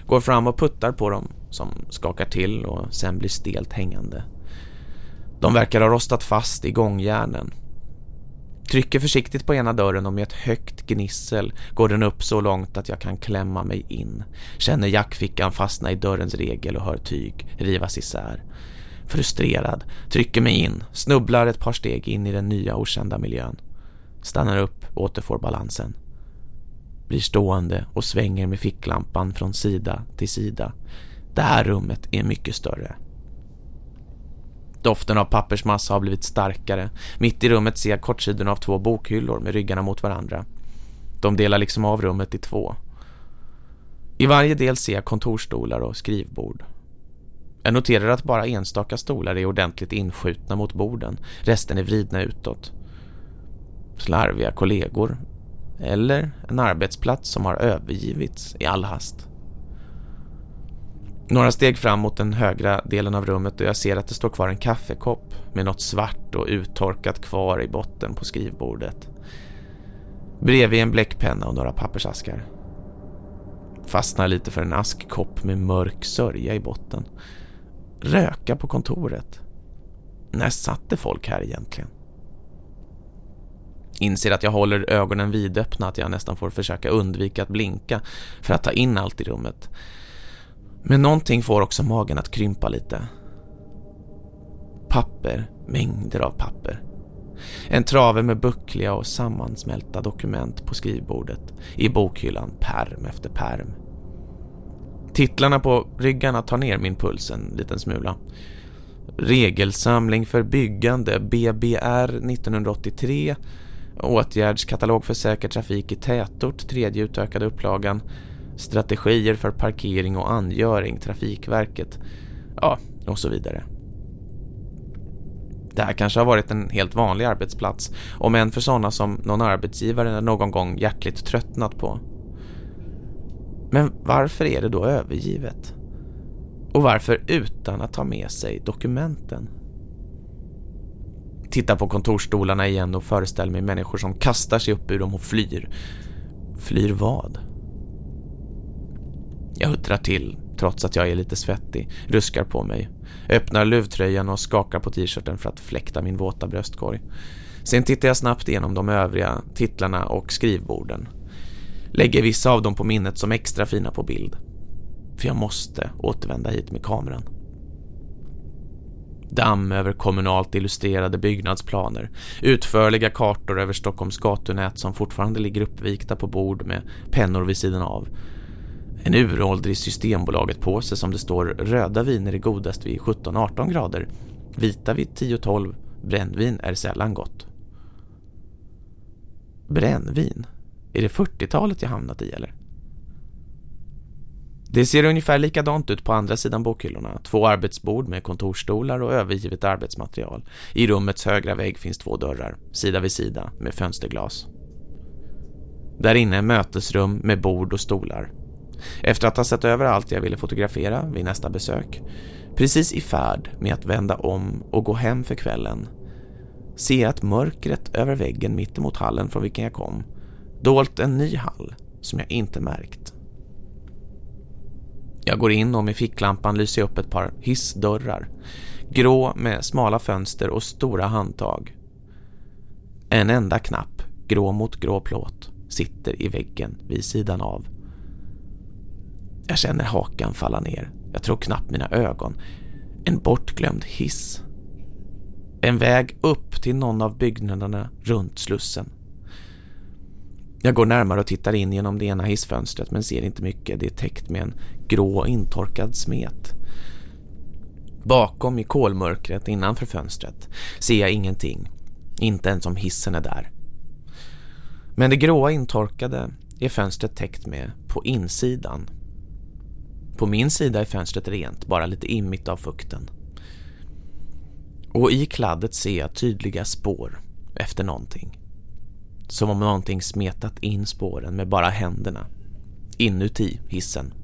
Går fram och puttar på dem som skakar till och sen blir stelt hängande. De verkar ha rostat fast i gångjärnen Trycker försiktigt på ena dörren och med ett högt gnissel går den upp så långt att jag kan klämma mig in. Känner jackfickan fastna i dörrens regel och hör tyg rivas isär. Frustrerad, trycker mig in, snubblar ett par steg in i den nya okända miljön. Stannar upp, återfår balansen. Blir stående och svänger med ficklampan från sida till sida. Det här rummet är mycket större. Doften av pappersmassa har blivit starkare. Mitt i rummet ser jag kortsidorna av två bokhyllor med ryggarna mot varandra. De delar liksom av rummet i två. I varje del ser jag kontorstolar och skrivbord. Jag noterar att bara enstaka stolar är ordentligt inskjutna mot borden. Resten är vridna utåt. Slarviga kollegor. Eller en arbetsplats som har övergivits i all hast. Några steg fram mot den högra delen av rummet och jag ser att det står kvar en kaffekopp med något svart och uttorkat kvar i botten på skrivbordet. Bredvid en bläckpenna och några pappersaskar. Fastnar lite för en askkopp med mörk sörja i botten. Röka på kontoret. När satte folk här egentligen? Inser att jag håller ögonen vidöppna att jag nästan får försöka undvika att blinka för att ta in allt i rummet. Men någonting får också magen att krympa lite. Papper, mängder av papper. En trave med buckliga och sammansmälta dokument på skrivbordet. I bokhyllan, perm efter perm. Titlarna på ryggarna tar ner min puls en liten smula. Regelsamling för byggande, BBR 1983. Åtgärdskatalog för säker trafik i tätort, tredje utökade upplagan strategier för parkering och angöring, Trafikverket, ja, och så vidare. Det här kanske har varit en helt vanlig arbetsplats, om än för sådana som någon arbetsgivare någon gång hjärtligt tröttnat på. Men varför är det då övergivet? Och varför utan att ta med sig dokumenten? Titta på kontorstolarna igen och föreställ mig människor som kastar sig upp ur dem och flyr. Flyr vad? Jag huttrar till, trots att jag är lite svettig, ruskar på mig. Öppnar luvtröjan och skakar på t-shirten för att fläkta min våta bröstkorg. Sen tittar jag snabbt igenom de övriga titlarna och skrivborden. Lägger vissa av dem på minnet som extra fina på bild. För jag måste återvända hit med kameran. Damm över kommunalt illustrerade byggnadsplaner. Utförliga kartor över Stockholms gatunät som fortfarande ligger uppvikta på bord med pennor vid sidan av en uråldrig Systembolaget-påse som det står röda viner är godast vid 17-18 grader, vita vid 10-12, brännvin är sällan gott. Brännvin? Är det 40-talet jag hamnat i eller? Det ser ungefär likadant ut på andra sidan bokhyllorna. Två arbetsbord med kontorstolar och övergivet arbetsmaterial. I rummets högra vägg finns två dörrar, sida vid sida, med fönsterglas. Där inne mötesrum med bord och stolar. Efter att ha sett över allt jag ville fotografera vid nästa besök, precis i färd med att vända om och gå hem för kvällen, ser jag att mörkret över väggen mittemot hallen från vilken jag kom dolt en ny hall som jag inte märkt. Jag går in och med ficklampan lyser upp ett par hissdörrar. Grå med smala fönster och stora handtag. En enda knapp, grå mot grå plåt, sitter i väggen vid sidan av. Jag känner hakan falla ner. Jag tror knappt mina ögon. En bortglömd hiss. En väg upp till någon av byggnaderna runt slussen. Jag går närmare och tittar in genom det ena hissfönstret men ser inte mycket. Det är täckt med en grå intorkad smet. Bakom i kolmörkret innanför fönstret ser jag ingenting. Inte ens om hissen är där. Men det gråa intorkade är fönstret täckt med på insidan. På min sida är fönstret rent, bara lite immigt av fukten. Och i kladdet ser jag tydliga spår efter någonting. Som om någonting smetat in spåren med bara händerna. Inuti hissen.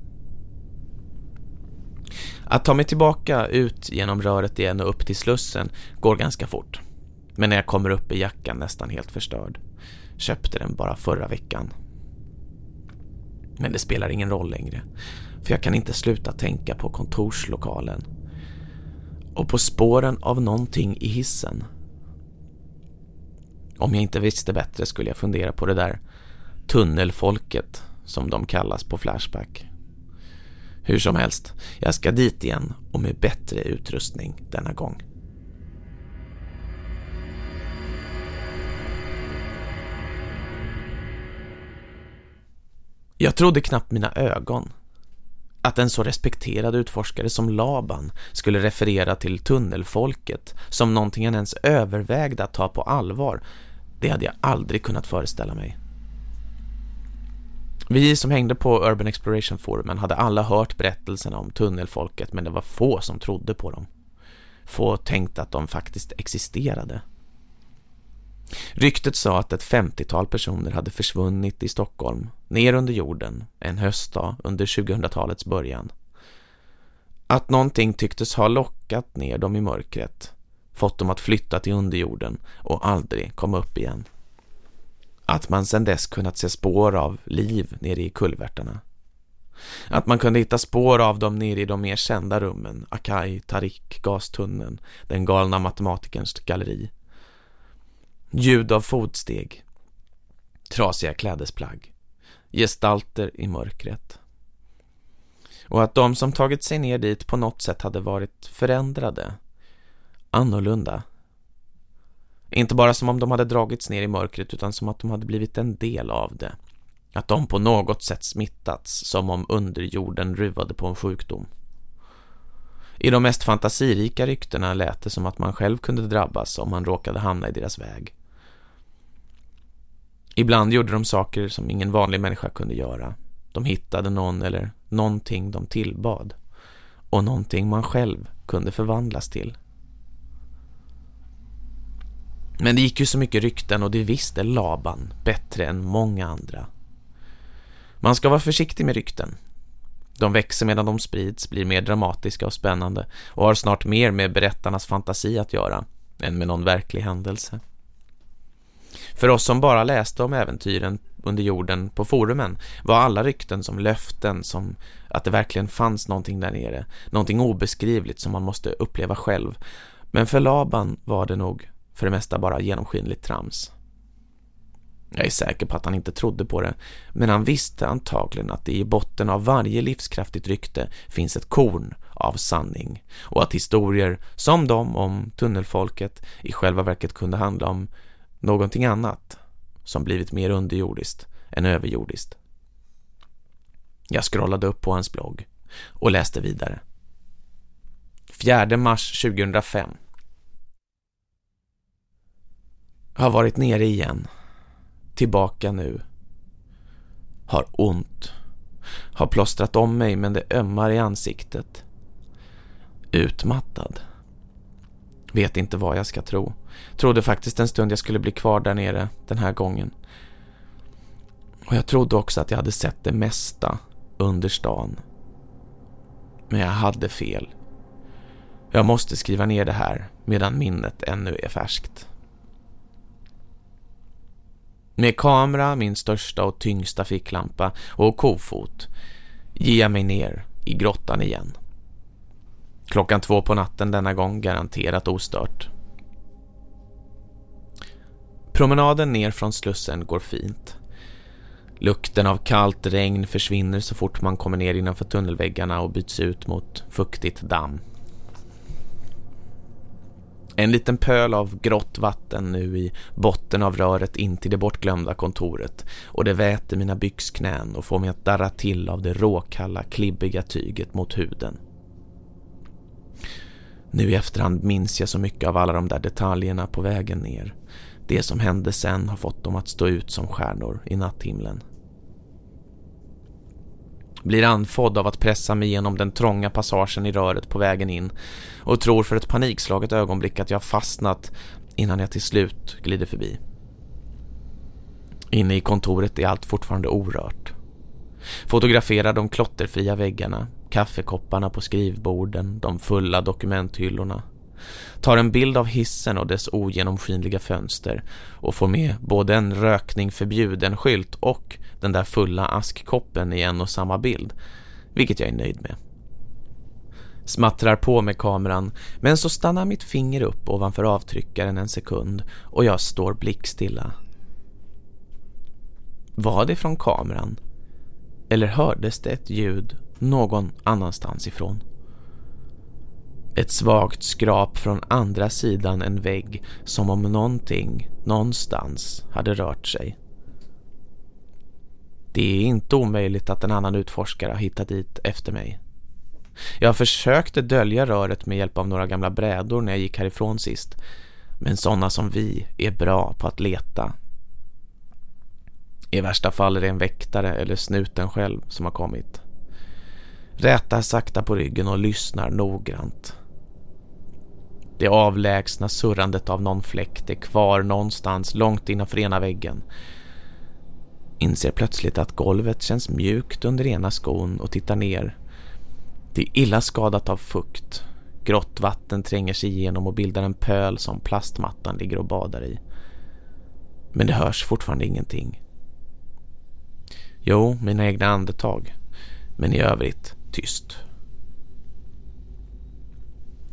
Att ta mig tillbaka ut genom röret igen och upp till slussen går ganska fort. Men när jag kommer upp i jackan nästan helt förstörd. Köpte den bara förra veckan. Men det spelar ingen roll längre. För jag kan inte sluta tänka på kontorslokalen. Och på spåren av någonting i hissen. Om jag inte visste bättre skulle jag fundera på det där tunnelfolket som de kallas på Flashback. Hur som helst, jag ska dit igen och med bättre utrustning denna gång. Jag trodde knappt mina ögon. Att en så respekterad utforskare som Laban skulle referera till tunnelfolket som någonting han ens övervägde att ta på allvar, det hade jag aldrig kunnat föreställa mig. Vi som hängde på Urban Exploration Forumen hade alla hört berättelserna om tunnelfolket men det var få som trodde på dem. Få tänkte att de faktiskt existerade. Ryktet sa att ett 50-tal personer hade försvunnit i Stockholm, ner under jorden, en höstdag under 2000-talets början. Att någonting tycktes ha lockat ner dem i mörkret, fått dem att flytta till underjorden och aldrig komma upp igen. Att man sedan dess kunnat se spår av liv nere i kulvertarna. Att man kunde hitta spår av dem nere i de mer kända rummen, Akai, Tarik, gastunneln, den galna matematikerns galleri. Ljud av fotsteg, trasiga klädesplagg, gestalter i mörkret. Och att de som tagit sig ner dit på något sätt hade varit förändrade, annorlunda. Inte bara som om de hade dragits ner i mörkret utan som att de hade blivit en del av det. Att de på något sätt smittats som om underjorden ruvade på en sjukdom. I de mest fantasirika ryktena lät det som att man själv kunde drabbas om man råkade hamna i deras väg. Ibland gjorde de saker som ingen vanlig människa kunde göra. De hittade någon eller någonting de tillbad. Och någonting man själv kunde förvandlas till. Men det gick ju så mycket rykten och det visste Laban bättre än många andra. Man ska vara försiktig med rykten. De växer medan de sprids, blir mer dramatiska och spännande och har snart mer med berättarnas fantasi att göra än med någon verklig händelse. För oss som bara läste om äventyren under jorden på forumen var alla rykten som löften, som att det verkligen fanns någonting där nere, någonting obeskrivligt som man måste uppleva själv. Men för Laban var det nog för det mesta bara genomskinligt trams. Jag är säker på att han inte trodde på det, men han visste antagligen att det i botten av varje livskraftigt rykte finns ett korn av sanning och att historier som de om tunnelfolket i själva verket kunde handla om någonting annat som blivit mer underjordiskt än överjordiskt. Jag scrollade upp på hans blogg och läste vidare. 4 mars 2005 Har varit nere igen. Tillbaka nu. Har ont. Har plåstrat om mig men det ömmar i ansiktet. Utmattad. Vet inte vad jag ska tro. Trodde faktiskt en stund jag skulle bli kvar där nere den här gången. Och jag trodde också att jag hade sett det mesta under stan. Men jag hade fel. Jag måste skriva ner det här medan minnet ännu är färskt. Med kamera, min största och tyngsta ficklampa och kofot ger jag mig ner i grottan igen. Klockan två på natten denna gång garanterat ostört. Promenaden ner från slussen går fint. Lukten av kallt regn försvinner så fort man kommer ner innanför tunnelväggarna och byts ut mot fuktigt damm. En liten pöl av grått vatten nu i botten av röret in till det bortglömda kontoret och det väter mina byxknän och får mig att darra till av det råkalla, klibbiga tyget mot huden. Nu i efterhand minns jag så mycket av alla de där detaljerna på vägen ner. Det som hände sen har fått dem att stå ut som stjärnor i natthimlen. Blir anfodd av att pressa mig genom den trånga passagen i röret på vägen in och tror för ett panikslaget ögonblick att jag fastnat innan jag till slut glider förbi. Inne i kontoret är allt fortfarande orört. Fotograferar de klotterfria väggarna, kaffekopparna på skrivborden, de fulla dokumenthyllorna. Tar en bild av hissen och dess ogenomskinliga fönster och får med både en rökning förbjuden skylt och den där fulla askkoppen i en och samma bild, vilket jag är nöjd med. Smattrar på med kameran, men så stannar mitt finger upp ovanför avtryckaren en sekund och jag står blickstilla. Var det från kameran? Eller hördes det ett ljud någon annanstans ifrån? Ett svagt skrap från andra sidan en vägg som om någonting någonstans hade rört sig. Det är inte omöjligt att en annan utforskare har hittat dit efter mig. Jag försökte dölja röret med hjälp av några gamla brädor när jag gick härifrån sist. Men sådana som vi är bra på att leta. I värsta fall är det en väktare eller snuten själv som har kommit. Rätar sakta på ryggen och lyssnar noggrant. Det avlägsna surrandet av någon fläkt är kvar någonstans långt innanför ena väggen. Inser plötsligt att golvet känns mjukt under ena skon och tittar ner. Det är illa skadat av fukt. Grått vatten tränger sig igenom och bildar en pöl som plastmattan ligger och badar i. Men det hörs fortfarande ingenting. Jo, mina egna andetag. Men i övrigt tyst.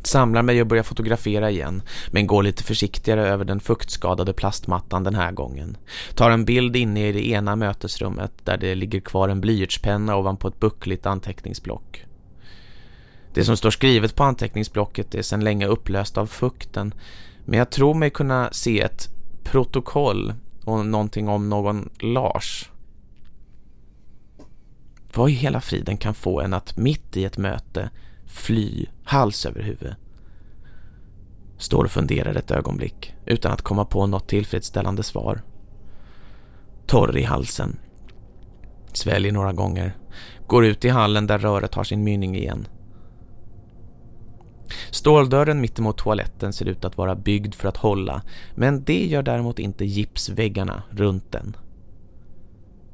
Samlar mig och börjar fotografera igen men går lite försiktigare över den fuktskadade plastmattan den här gången. Tar en bild inne i det ena mötesrummet där det ligger kvar en blyertspenna ovanpå ett buckligt anteckningsblock. Det som står skrivet på anteckningsblocket är sedan länge upplöst av fukten men jag tror mig kunna se ett protokoll och någonting om någon Lars. Vad i hela friden kan få en att mitt i ett möte fly hals över huvud. Står och funderar ett ögonblick utan att komma på något tillfredsställande svar. Torr i halsen. Sväljer några gånger. Går ut i hallen där röret har sin mynning igen. Ståldörren mittemot toaletten ser ut att vara byggd för att hålla men det gör däremot inte gipsväggarna runt den.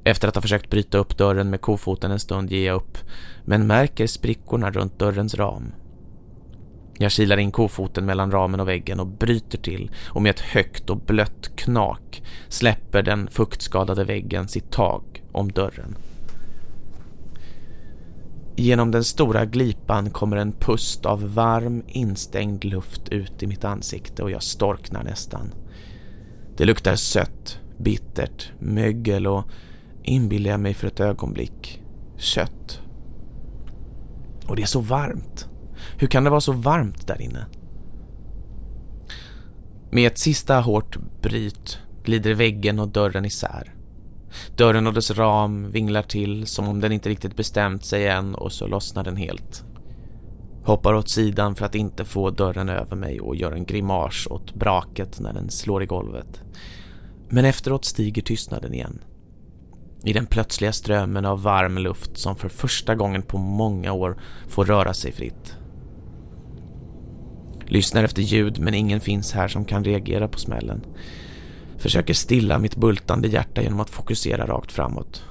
Efter att ha försökt bryta upp dörren med kofoten en stund ger jag upp, men märker sprickorna runt dörrens ram. Jag kilar in kofoten mellan ramen och väggen och bryter till och med ett högt och blött knak släpper den fuktskadade väggen sitt tag om dörren. Genom den stora glipan kommer en pust av varm, instängd luft ut i mitt ansikte och jag storknar nästan. Det luktar sött, bittert, mögel och inbillar jag mig för ett ögonblick kött. Och det är så varmt. Hur kan det vara så varmt där inne? Med ett sista hårt bryt glider väggen och dörren isär. Dörren och dess ram vinglar till som om den inte riktigt bestämt sig än och så lossnar den helt. Hoppar åt sidan för att inte få dörren över mig och gör en grimas åt braket när den slår i golvet. Men efteråt stiger tystnaden igen. I den plötsliga strömmen av varm luft som för första gången på många år får röra sig fritt. Lyssnar efter ljud men ingen finns här som kan reagera på smällen. Försöker stilla mitt bultande hjärta genom att fokusera rakt framåt.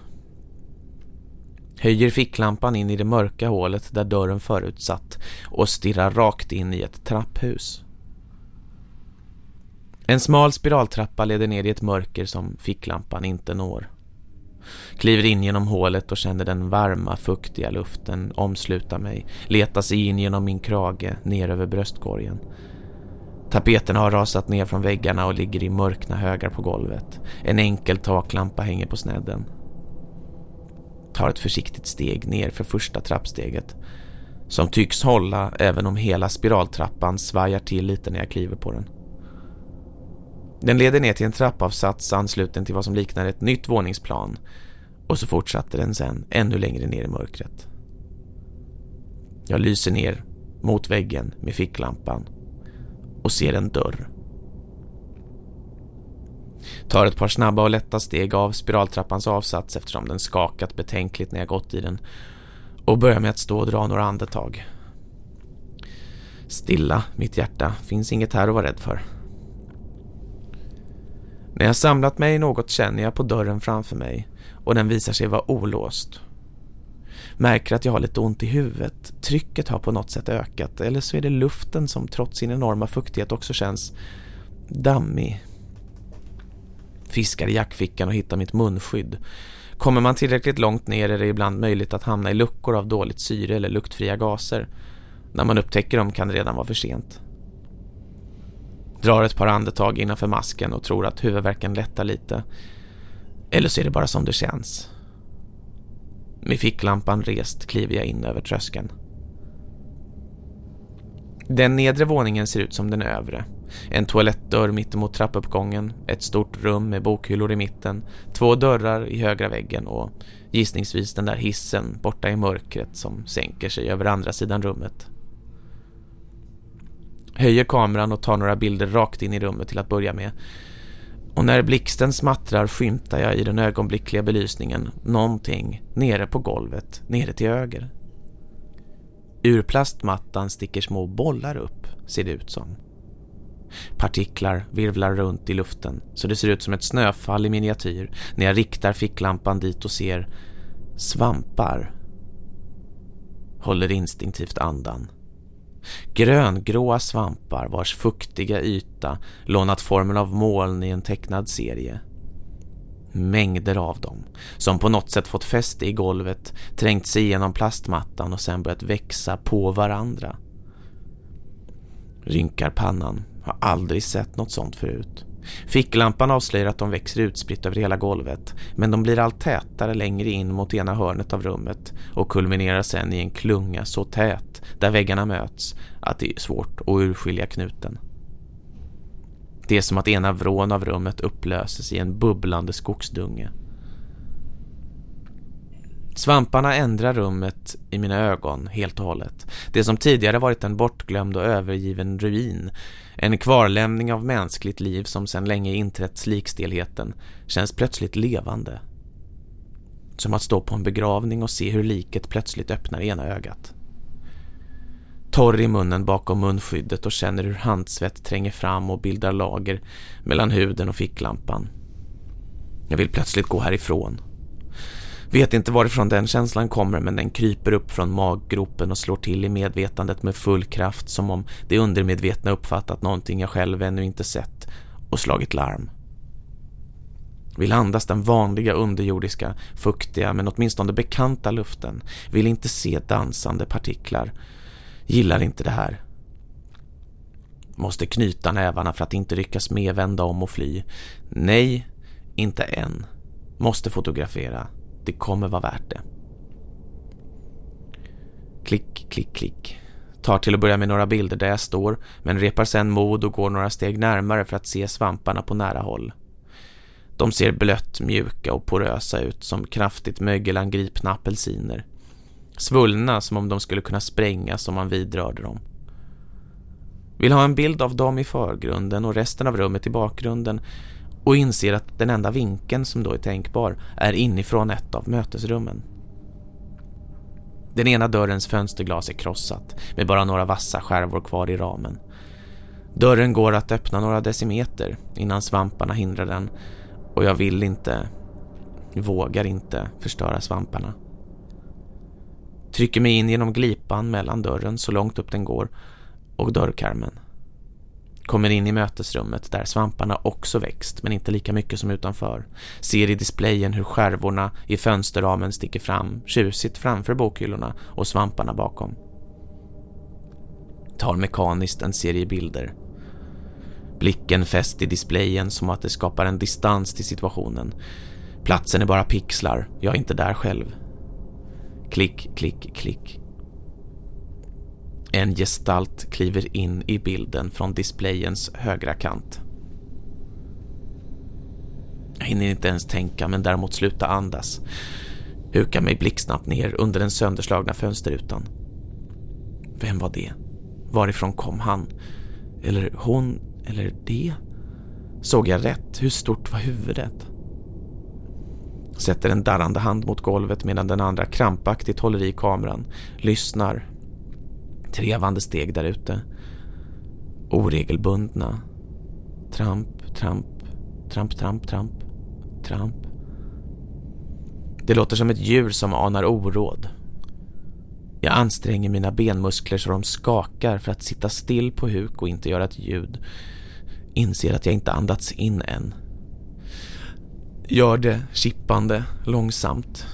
Höjer ficklampan in i det mörka hålet där dörren förut satt och stirrar rakt in i ett trapphus. En smal spiraltrappa leder ner i ett mörker som ficklampan inte når. Kliver in genom hålet och känner den varma, fuktiga luften omsluta mig, leta sig in genom min krage ner över bröstkorgen. Tapeterna har rasat ner från väggarna och ligger i mörkna högar på golvet. En enkel taklampa hänger på snedden. Tar ett försiktigt steg ner för första trappsteget som tycks hålla även om hela spiraltrappan svajar till lite när jag kliver på den. Den leder ner till en trappavsats ansluten till vad som liknar ett nytt våningsplan och så fortsatte den sen ännu längre ner i mörkret. Jag lyser ner mot väggen med ficklampan och ser en dörr. Tar ett par snabba och lätta steg av spiraltrappans avsats eftersom den skakat betänkligt när jag gått i den och börjar med att stå och dra några andetag. Stilla, mitt hjärta, finns inget här att vara rädd för. När jag samlat mig något känner jag på dörren framför mig och den visar sig vara olåst. Märker att jag har lite ont i huvudet. Trycket har på något sätt ökat eller så är det luften som trots sin enorma fuktighet också känns dammig. Fiskar i jackfickan och hittar mitt munskydd. Kommer man tillräckligt långt ner är det ibland möjligt att hamna i luckor av dåligt syre eller luktfria gaser. När man upptäcker dem kan det redan vara för sent. Drar ett par andetag innanför masken och tror att huvudvärken lättar lite. Eller så är det bara som det känns. Med ficklampan rest kliver jag in över tröskeln. Den nedre våningen ser ut som den övre. En toalettdörr mittemot trappuppgången, ett stort rum med bokhyllor i mitten, två dörrar i högra väggen och gissningsvis den där hissen borta i mörkret som sänker sig över andra sidan rummet. Höjer kameran och tar några bilder rakt in i rummet till att börja med. Och när blixten smattrar skymtar jag i den ögonblickliga belysningen någonting nere på golvet, nere till höger. Ur plastmattan sticker små bollar upp, ser det ut som. Partiklar virvlar runt i luften så det ser ut som ett snöfall i miniatyr när jag riktar ficklampan dit och ser svampar. Håller instinktivt andan. Gröngråa svampar vars fuktiga yta lånat formen av moln i en tecknad serie. Mängder av dem, som på något sätt fått fäste i golvet, trängt sig igenom plastmattan och sen börjat växa på varandra. Rynkar pannan, har aldrig sett något sånt förut. Ficklampan avslöjar att de växer utspritt över hela golvet men de blir allt tätare längre in mot ena hörnet av rummet och kulminerar sen i en klunga så tät där väggarna möts att det är svårt att urskilja knuten. Det är som att ena vrån av rummet upplöses i en bubblande skogsdunge. Svamparna ändrar rummet i mina ögon helt och hållet. Det som tidigare varit en bortglömd och övergiven ruin, en kvarlämning av mänskligt liv som sedan länge inträtt likstelheten, känns plötsligt levande. Som att stå på en begravning och se hur liket plötsligt öppnar ena ögat. Torr i munnen bakom munskyddet och känner hur handsvett tränger fram och bildar lager mellan huden och ficklampan. Jag vill plötsligt gå härifrån. Vet inte varifrån den känslan kommer men den kryper upp från maggropen och slår till i medvetandet med full kraft som om det undermedvetna uppfattat någonting jag själv ännu inte sett och slagit larm. Vill andas den vanliga underjordiska, fuktiga men åtminstone bekanta luften. Vill inte se dansande partiklar. Gillar inte det här. Måste knyta nävarna för att inte ryckas med, vända om och fly. Nej, inte än. Måste fotografera. Det kommer vara värt det. Klick, klick, klick. Tar till att börja med några bilder där jag står men repar sen mod och går några steg närmare för att se svamparna på nära håll. De ser blött, mjuka och porösa ut som kraftigt mögelangripna apelsiner. Svullna som om de skulle kunna sprängas om man vidrörde dem. Vill ha en bild av dem i förgrunden och resten av rummet i bakgrunden och inser att den enda vinkeln som då är tänkbar är inifrån ett av mötesrummen. Den ena dörrens fönsterglas är krossat med bara några vassa skärvor kvar i ramen. Dörren går att öppna några decimeter innan svamparna hindrar den och jag vill inte, vågar inte förstöra svamparna. Trycker mig in genom glipan mellan dörren så långt upp den går och dörrkarmen. Kommer in i mötesrummet där svamparna också växt men inte lika mycket som utanför. Ser i displayen hur skärvorna i fönsterramen sticker fram, tjusigt framför bokhyllorna och svamparna bakom. Tar mekaniskt en serie bilder. Blicken fäst i displayen som att det skapar en distans till situationen. Platsen är bara pixlar, jag är inte där själv. Klick, klick, klick. En gestalt kliver in i bilden från displayens högra kant. Jag hinner inte ens tänka men däremot sluta andas. Hukar mig blixtsnabbt ner under den sönderslagna fönsterrutan. Vem var det? Varifrån kom han? Eller hon? Eller det? Såg jag rätt? Hur stort var huvudet? Sätter en darrande hand mot golvet medan den andra krampaktigt håller i kameran. Lyssnar Trevande steg där ute. Oregelbundna. Tramp, tramp, tramp, tramp, tramp, tramp. Det låter som ett djur som anar oråd. Jag anstränger mina benmuskler så de skakar för att sitta still på huk och inte göra ett ljud. Inser att jag inte andats in än. Gör det chippande, långsamt.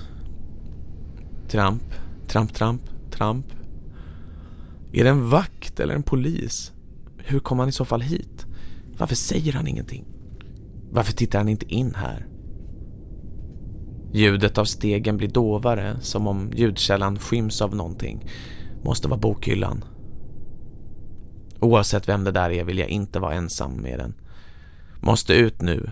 Tramp, tramp, tramp, tramp. Är det en vakt eller en polis? Hur kom han i så fall hit? Varför säger han ingenting? Varför tittar han inte in här? Ljudet av stegen blir dovare som om ljudkällan skyms av någonting. Måste vara bokhyllan. Oavsett vem det där är vill jag inte vara ensam med den. Måste ut nu.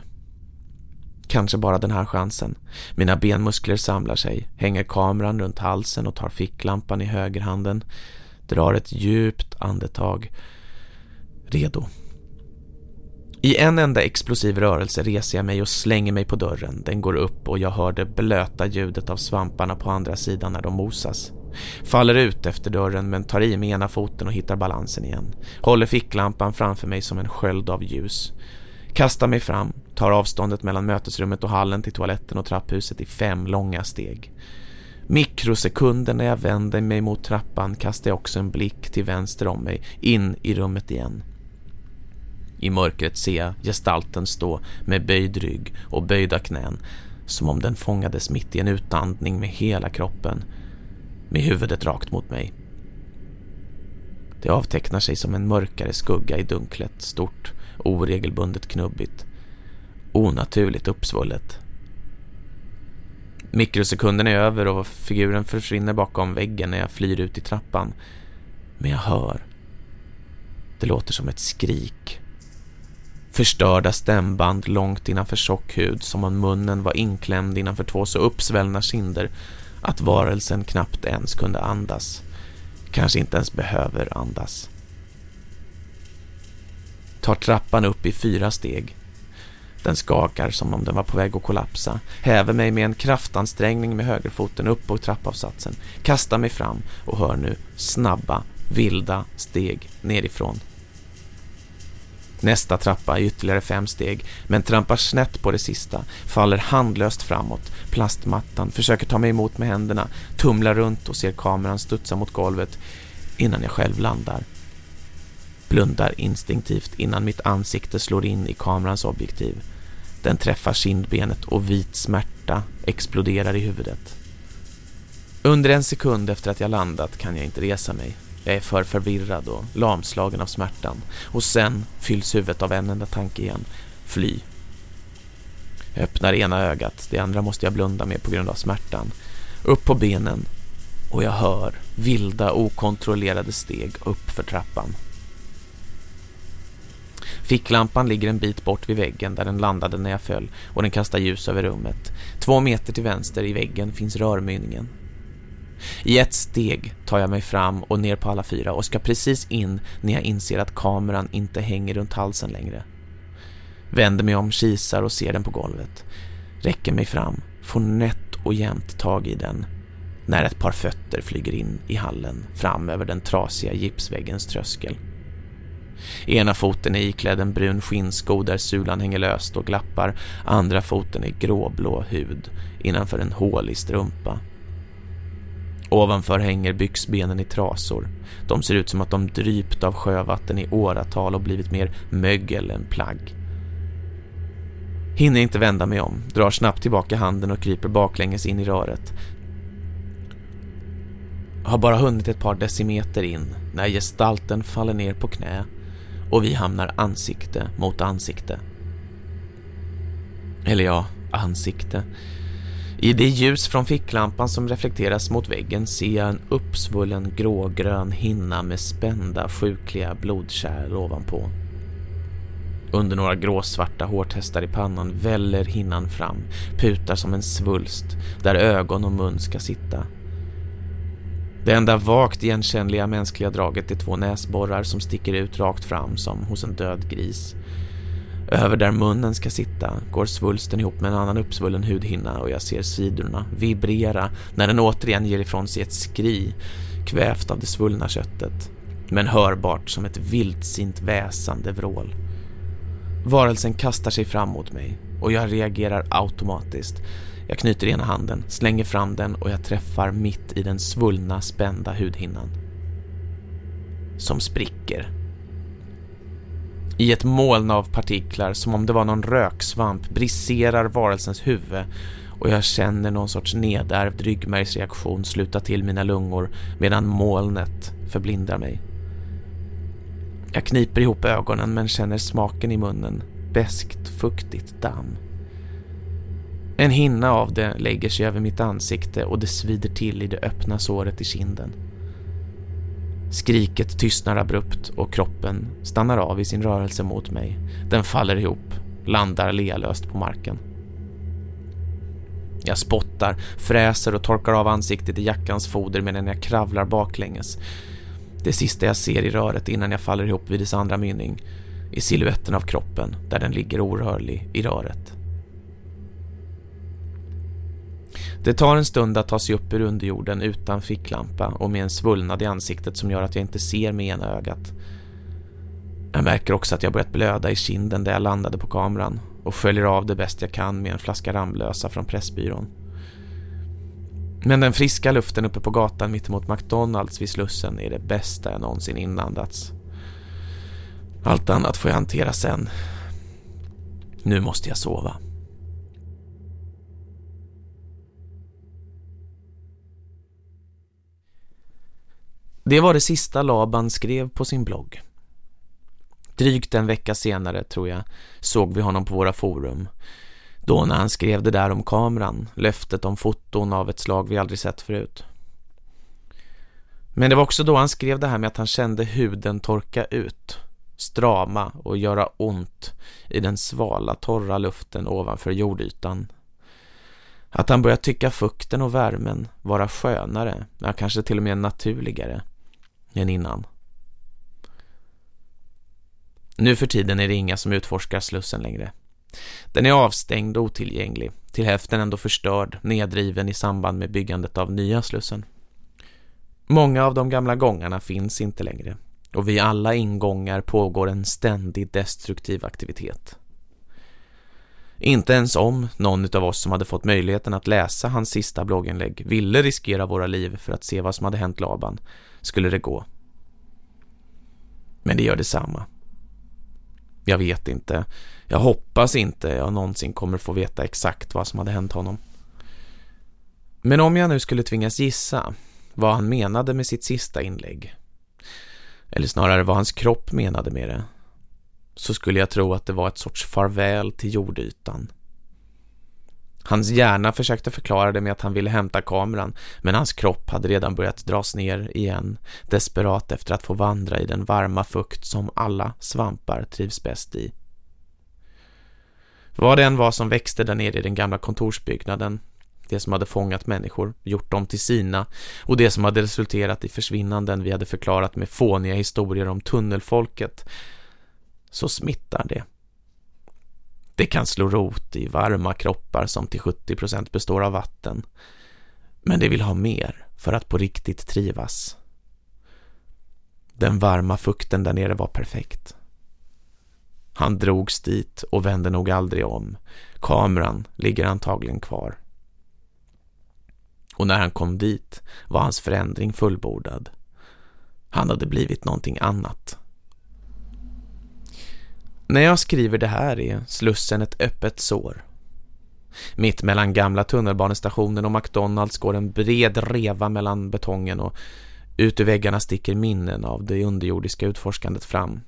Kanske bara den här chansen. Mina benmuskler samlar sig, hänger kameran runt halsen och tar ficklampan i högerhanden drar ett djupt andetag. Redo. I en enda explosiv rörelse reser jag mig och slänger mig på dörren. Den går upp och jag hör det blöta ljudet av svamparna på andra sidan när de mosas. Faller ut efter dörren men tar i med ena foten och hittar balansen igen. Håller ficklampan framför mig som en sköld av ljus. Kastar mig fram, tar avståndet mellan mötesrummet och hallen till toaletten och trapphuset i fem långa steg. Mikrosekunder när jag vänder mig mot trappan kastar jag också en blick till vänster om mig, in i rummet igen. I mörkret ser jag gestalten stå med böjd rygg och böjda knän, som om den fångades mitt i en utandning med hela kroppen, med huvudet rakt mot mig. Det avtecknar sig som en mörkare skugga i dunklet, stort, oregelbundet knubbigt, onaturligt uppsvullet. Mikrosekunden är över och figuren försvinner bakom väggen när jag flyr ut i trappan. Men jag hör. Det låter som ett skrik. Förstörda stämband långt innanför tjock hud som om munnen var inklämd innanför två så uppsvällna kinder att varelsen knappt ens kunde andas. Kanske inte ens behöver andas. Tar trappan upp i fyra steg den skakar som om den var på väg att kollapsa. Häver mig med en kraftansträngning med högerfoten upp på trappavsatsen. Kastar mig fram och hör nu snabba, vilda steg nerifrån. Nästa trappa är ytterligare fem steg, men trampar snett på det sista, faller handlöst framåt, plastmattan, försöker ta mig emot med händerna, tumlar runt och ser kameran studsa mot golvet innan jag själv landar. Blundar instinktivt innan mitt ansikte slår in i kamerans objektiv. Den träffar kindbenet och vit smärta exploderar i huvudet. Under en sekund efter att jag landat kan jag inte resa mig. Jag är för förvirrad och lamslagen av smärtan. Och sen fylls huvudet av en enda tanke igen. Fly. Jag öppnar ena ögat, det andra måste jag blunda med på grund av smärtan. Upp på benen och jag hör vilda okontrollerade steg upp för trappan. Ficklampan ligger en bit bort vid väggen där den landade när jag föll och den kastar ljus över rummet. Två meter till vänster i väggen finns rörmynningen. I ett steg tar jag mig fram och ner på alla fyra och ska precis in när jag inser att kameran inte hänger runt halsen längre. Vänder mig om, kisar och ser den på golvet. Räcker mig fram, får nätt och jämnt tag i den när ett par fötter flyger in i hallen fram över den trasiga gipsväggens tröskel. Ena foten är iklädd en brun skinnsko där sulan hänger löst och glappar. Andra foten är gråblå hud innanför en hålig strumpa. Ovanför hänger byxbenen i trasor. De ser ut som att de drypt av sjövatten i åratal och blivit mer mögel än plagg. Hinner inte vända mig om, drar snabbt tillbaka handen och kryper baklänges in i röret. Har bara hunnit ett par decimeter in när gestalten faller ner på knä och vi hamnar ansikte mot ansikte. Eller ja, ansikte. I det ljus från ficklampan som reflekteras mot väggen ser jag en uppsvullen grågrön hinna med spända sjukliga blodkärl ovanpå. Under några gråsvarta hårtestar i pannan väller hinnan fram, putar som en svulst där ögon och mun ska sitta. Det enda vagt igenkännliga mänskliga draget är två näsborrar som sticker ut rakt fram som hos en död gris. Över där munnen ska sitta går svulsten ihop med en annan uppsvullen hudhinna och jag ser sidorna vibrera när den återigen ger ifrån sig ett skri, kvävt av det svullna köttet, men hörbart som ett vildsint väsande vrål. Varelsen kastar sig fram mot mig och jag reagerar automatiskt. Jag knyter ena handen, slänger fram den och jag träffar mitt i den svullna, spända hudhinnan. Som spricker. I ett moln av partiklar, som om det var någon röksvamp, briserar varelsens huvud och jag känner någon sorts nedärvd ryggmärgsreaktion sluta till mina lungor medan molnet förblindar mig. Jag kniper ihop ögonen men känner smaken i munnen, beskt, fuktigt damm. En hinna av det lägger sig över mitt ansikte och det svider till i det öppna såret i kinden. Skriket tystnar abrupt och kroppen stannar av i sin rörelse mot mig. Den faller ihop, landar lealöst på marken. Jag spottar, fräser och torkar av ansiktet i jackans foder medan jag kravlar baklänges. Det sista jag ser i röret innan jag faller ihop vid dess andra mynning är siluetten av kroppen där den ligger orörlig i röret. Det tar en stund att ta sig upp ur underjorden utan ficklampa och med en svullnad i ansiktet som gör att jag inte ser med ena ögat. Jag märker också att jag börjat blöda i kinden där jag landade på kameran och följer av det bäst jag kan med en flaska Ramlösa från Pressbyrån. Men den friska luften uppe på gatan mittemot McDonalds vid Slussen är det bästa jag någonsin inandats. Allt annat får jag hantera sen. Nu måste jag sova. Det var det sista Laban skrev på sin blogg. Drygt en vecka senare, tror jag, såg vi honom på våra forum. Då när han skrev det där om kameran, löftet om foton av ett slag vi aldrig sett förut. Men det var också då han skrev det här med att han kände huden torka ut, strama och göra ont i den svala, torra luften ovanför jordytan. Att han började tycka fukten och värmen vara skönare, ja, kanske till och med naturligare än innan. Nu för tiden är det inga som utforskar Slussen längre. Den är avstängd och otillgänglig, till hälften ändå förstörd, nedriven i samband med byggandet av nya Slussen. Många av de gamla gångarna finns inte längre och vid alla ingångar pågår en ständig destruktiv aktivitet. Inte ens om någon av oss som hade fått möjligheten att läsa hans sista blogginlägg ville riskera våra liv för att se vad som hade hänt Laban skulle det gå. Men det gör detsamma. Jag vet inte. Jag hoppas inte jag någonsin kommer få veta exakt vad som hade hänt honom. Men om jag nu skulle tvingas gissa vad han menade med sitt sista inlägg, eller snarare vad hans kropp menade med det, så skulle jag tro att det var ett sorts farväl till jordytan. Hans hjärna försökte förklara det med att han ville hämta kameran men hans kropp hade redan börjat dras ner igen, desperat efter att få vandra i den varma fukt som alla svampar trivs bäst i. Vad det än var som växte där nere i den gamla kontorsbyggnaden, det som hade fångat människor, gjort dem till sina och det som hade resulterat i försvinnanden vi hade förklarat med fåniga historier om tunnelfolket, så smittar det. Det kan slå rot i varma kroppar som till 70% består av vatten. Men det vill ha mer för att på riktigt trivas. Den varma fukten där nere var perfekt. Han drogs dit och vände nog aldrig om. Kameran ligger antagligen kvar. Och när han kom dit var hans förändring fullbordad. Han hade blivit någonting annat. När jag skriver det här är Slussen ett öppet sår. Mitt mellan gamla tunnelbanestationen och McDonalds går en bred reva mellan betongen och ut ur väggarna sticker minnen av det underjordiska utforskandet fram.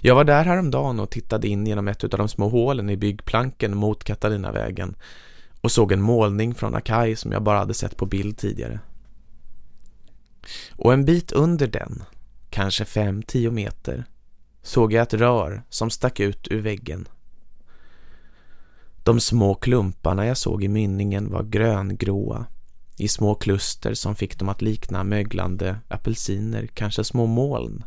Jag var där häromdagen och tittade in genom ett av de små hålen i byggplanken mot Katarinavägen och såg en målning från Akai som jag bara hade sett på bild tidigare. Och en bit under den, kanske 5-10 meter, såg jag ett rör som stack ut ur väggen. De små klumparna jag såg i mynningen var gröngråa, i små kluster som fick dem att likna möglande apelsiner, kanske små moln.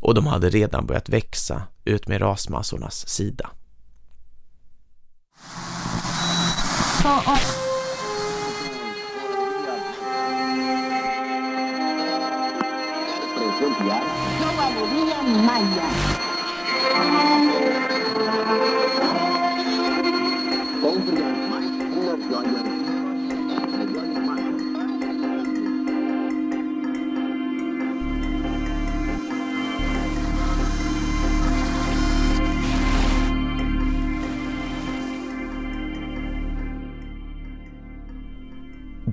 Och de hade redan börjat växa ut med rasmassornas sida.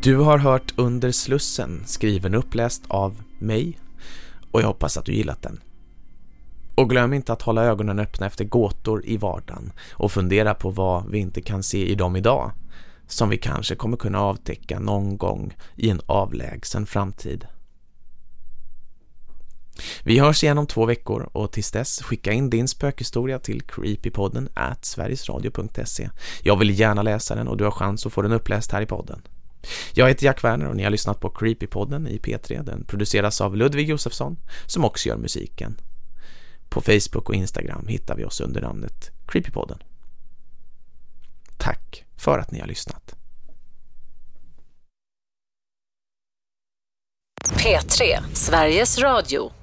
Du har hört Under Slussen, skriven och uppläst av mig och jag hoppas att du gillat den. Och glöm inte att hålla ögonen öppna efter gåtor i vardagen och fundera på vad vi inte kan se i dem idag som vi kanske kommer kunna avtäcka någon gång i en avlägsen framtid. Vi hörs igen om två veckor och tills dess skicka in din spökhistoria till creepypodden at sverigesradio.se. Jag vill gärna läsa den och du har chans att få den uppläst här i podden. Jag heter Jack Werner och ni har lyssnat på Creepypodden i P3. Den produceras av Ludvig Josefsson som också gör musiken. På Facebook och Instagram hittar vi oss under namnet Creepypodden. Tack för att ni har lyssnat. P3, Sveriges Radio.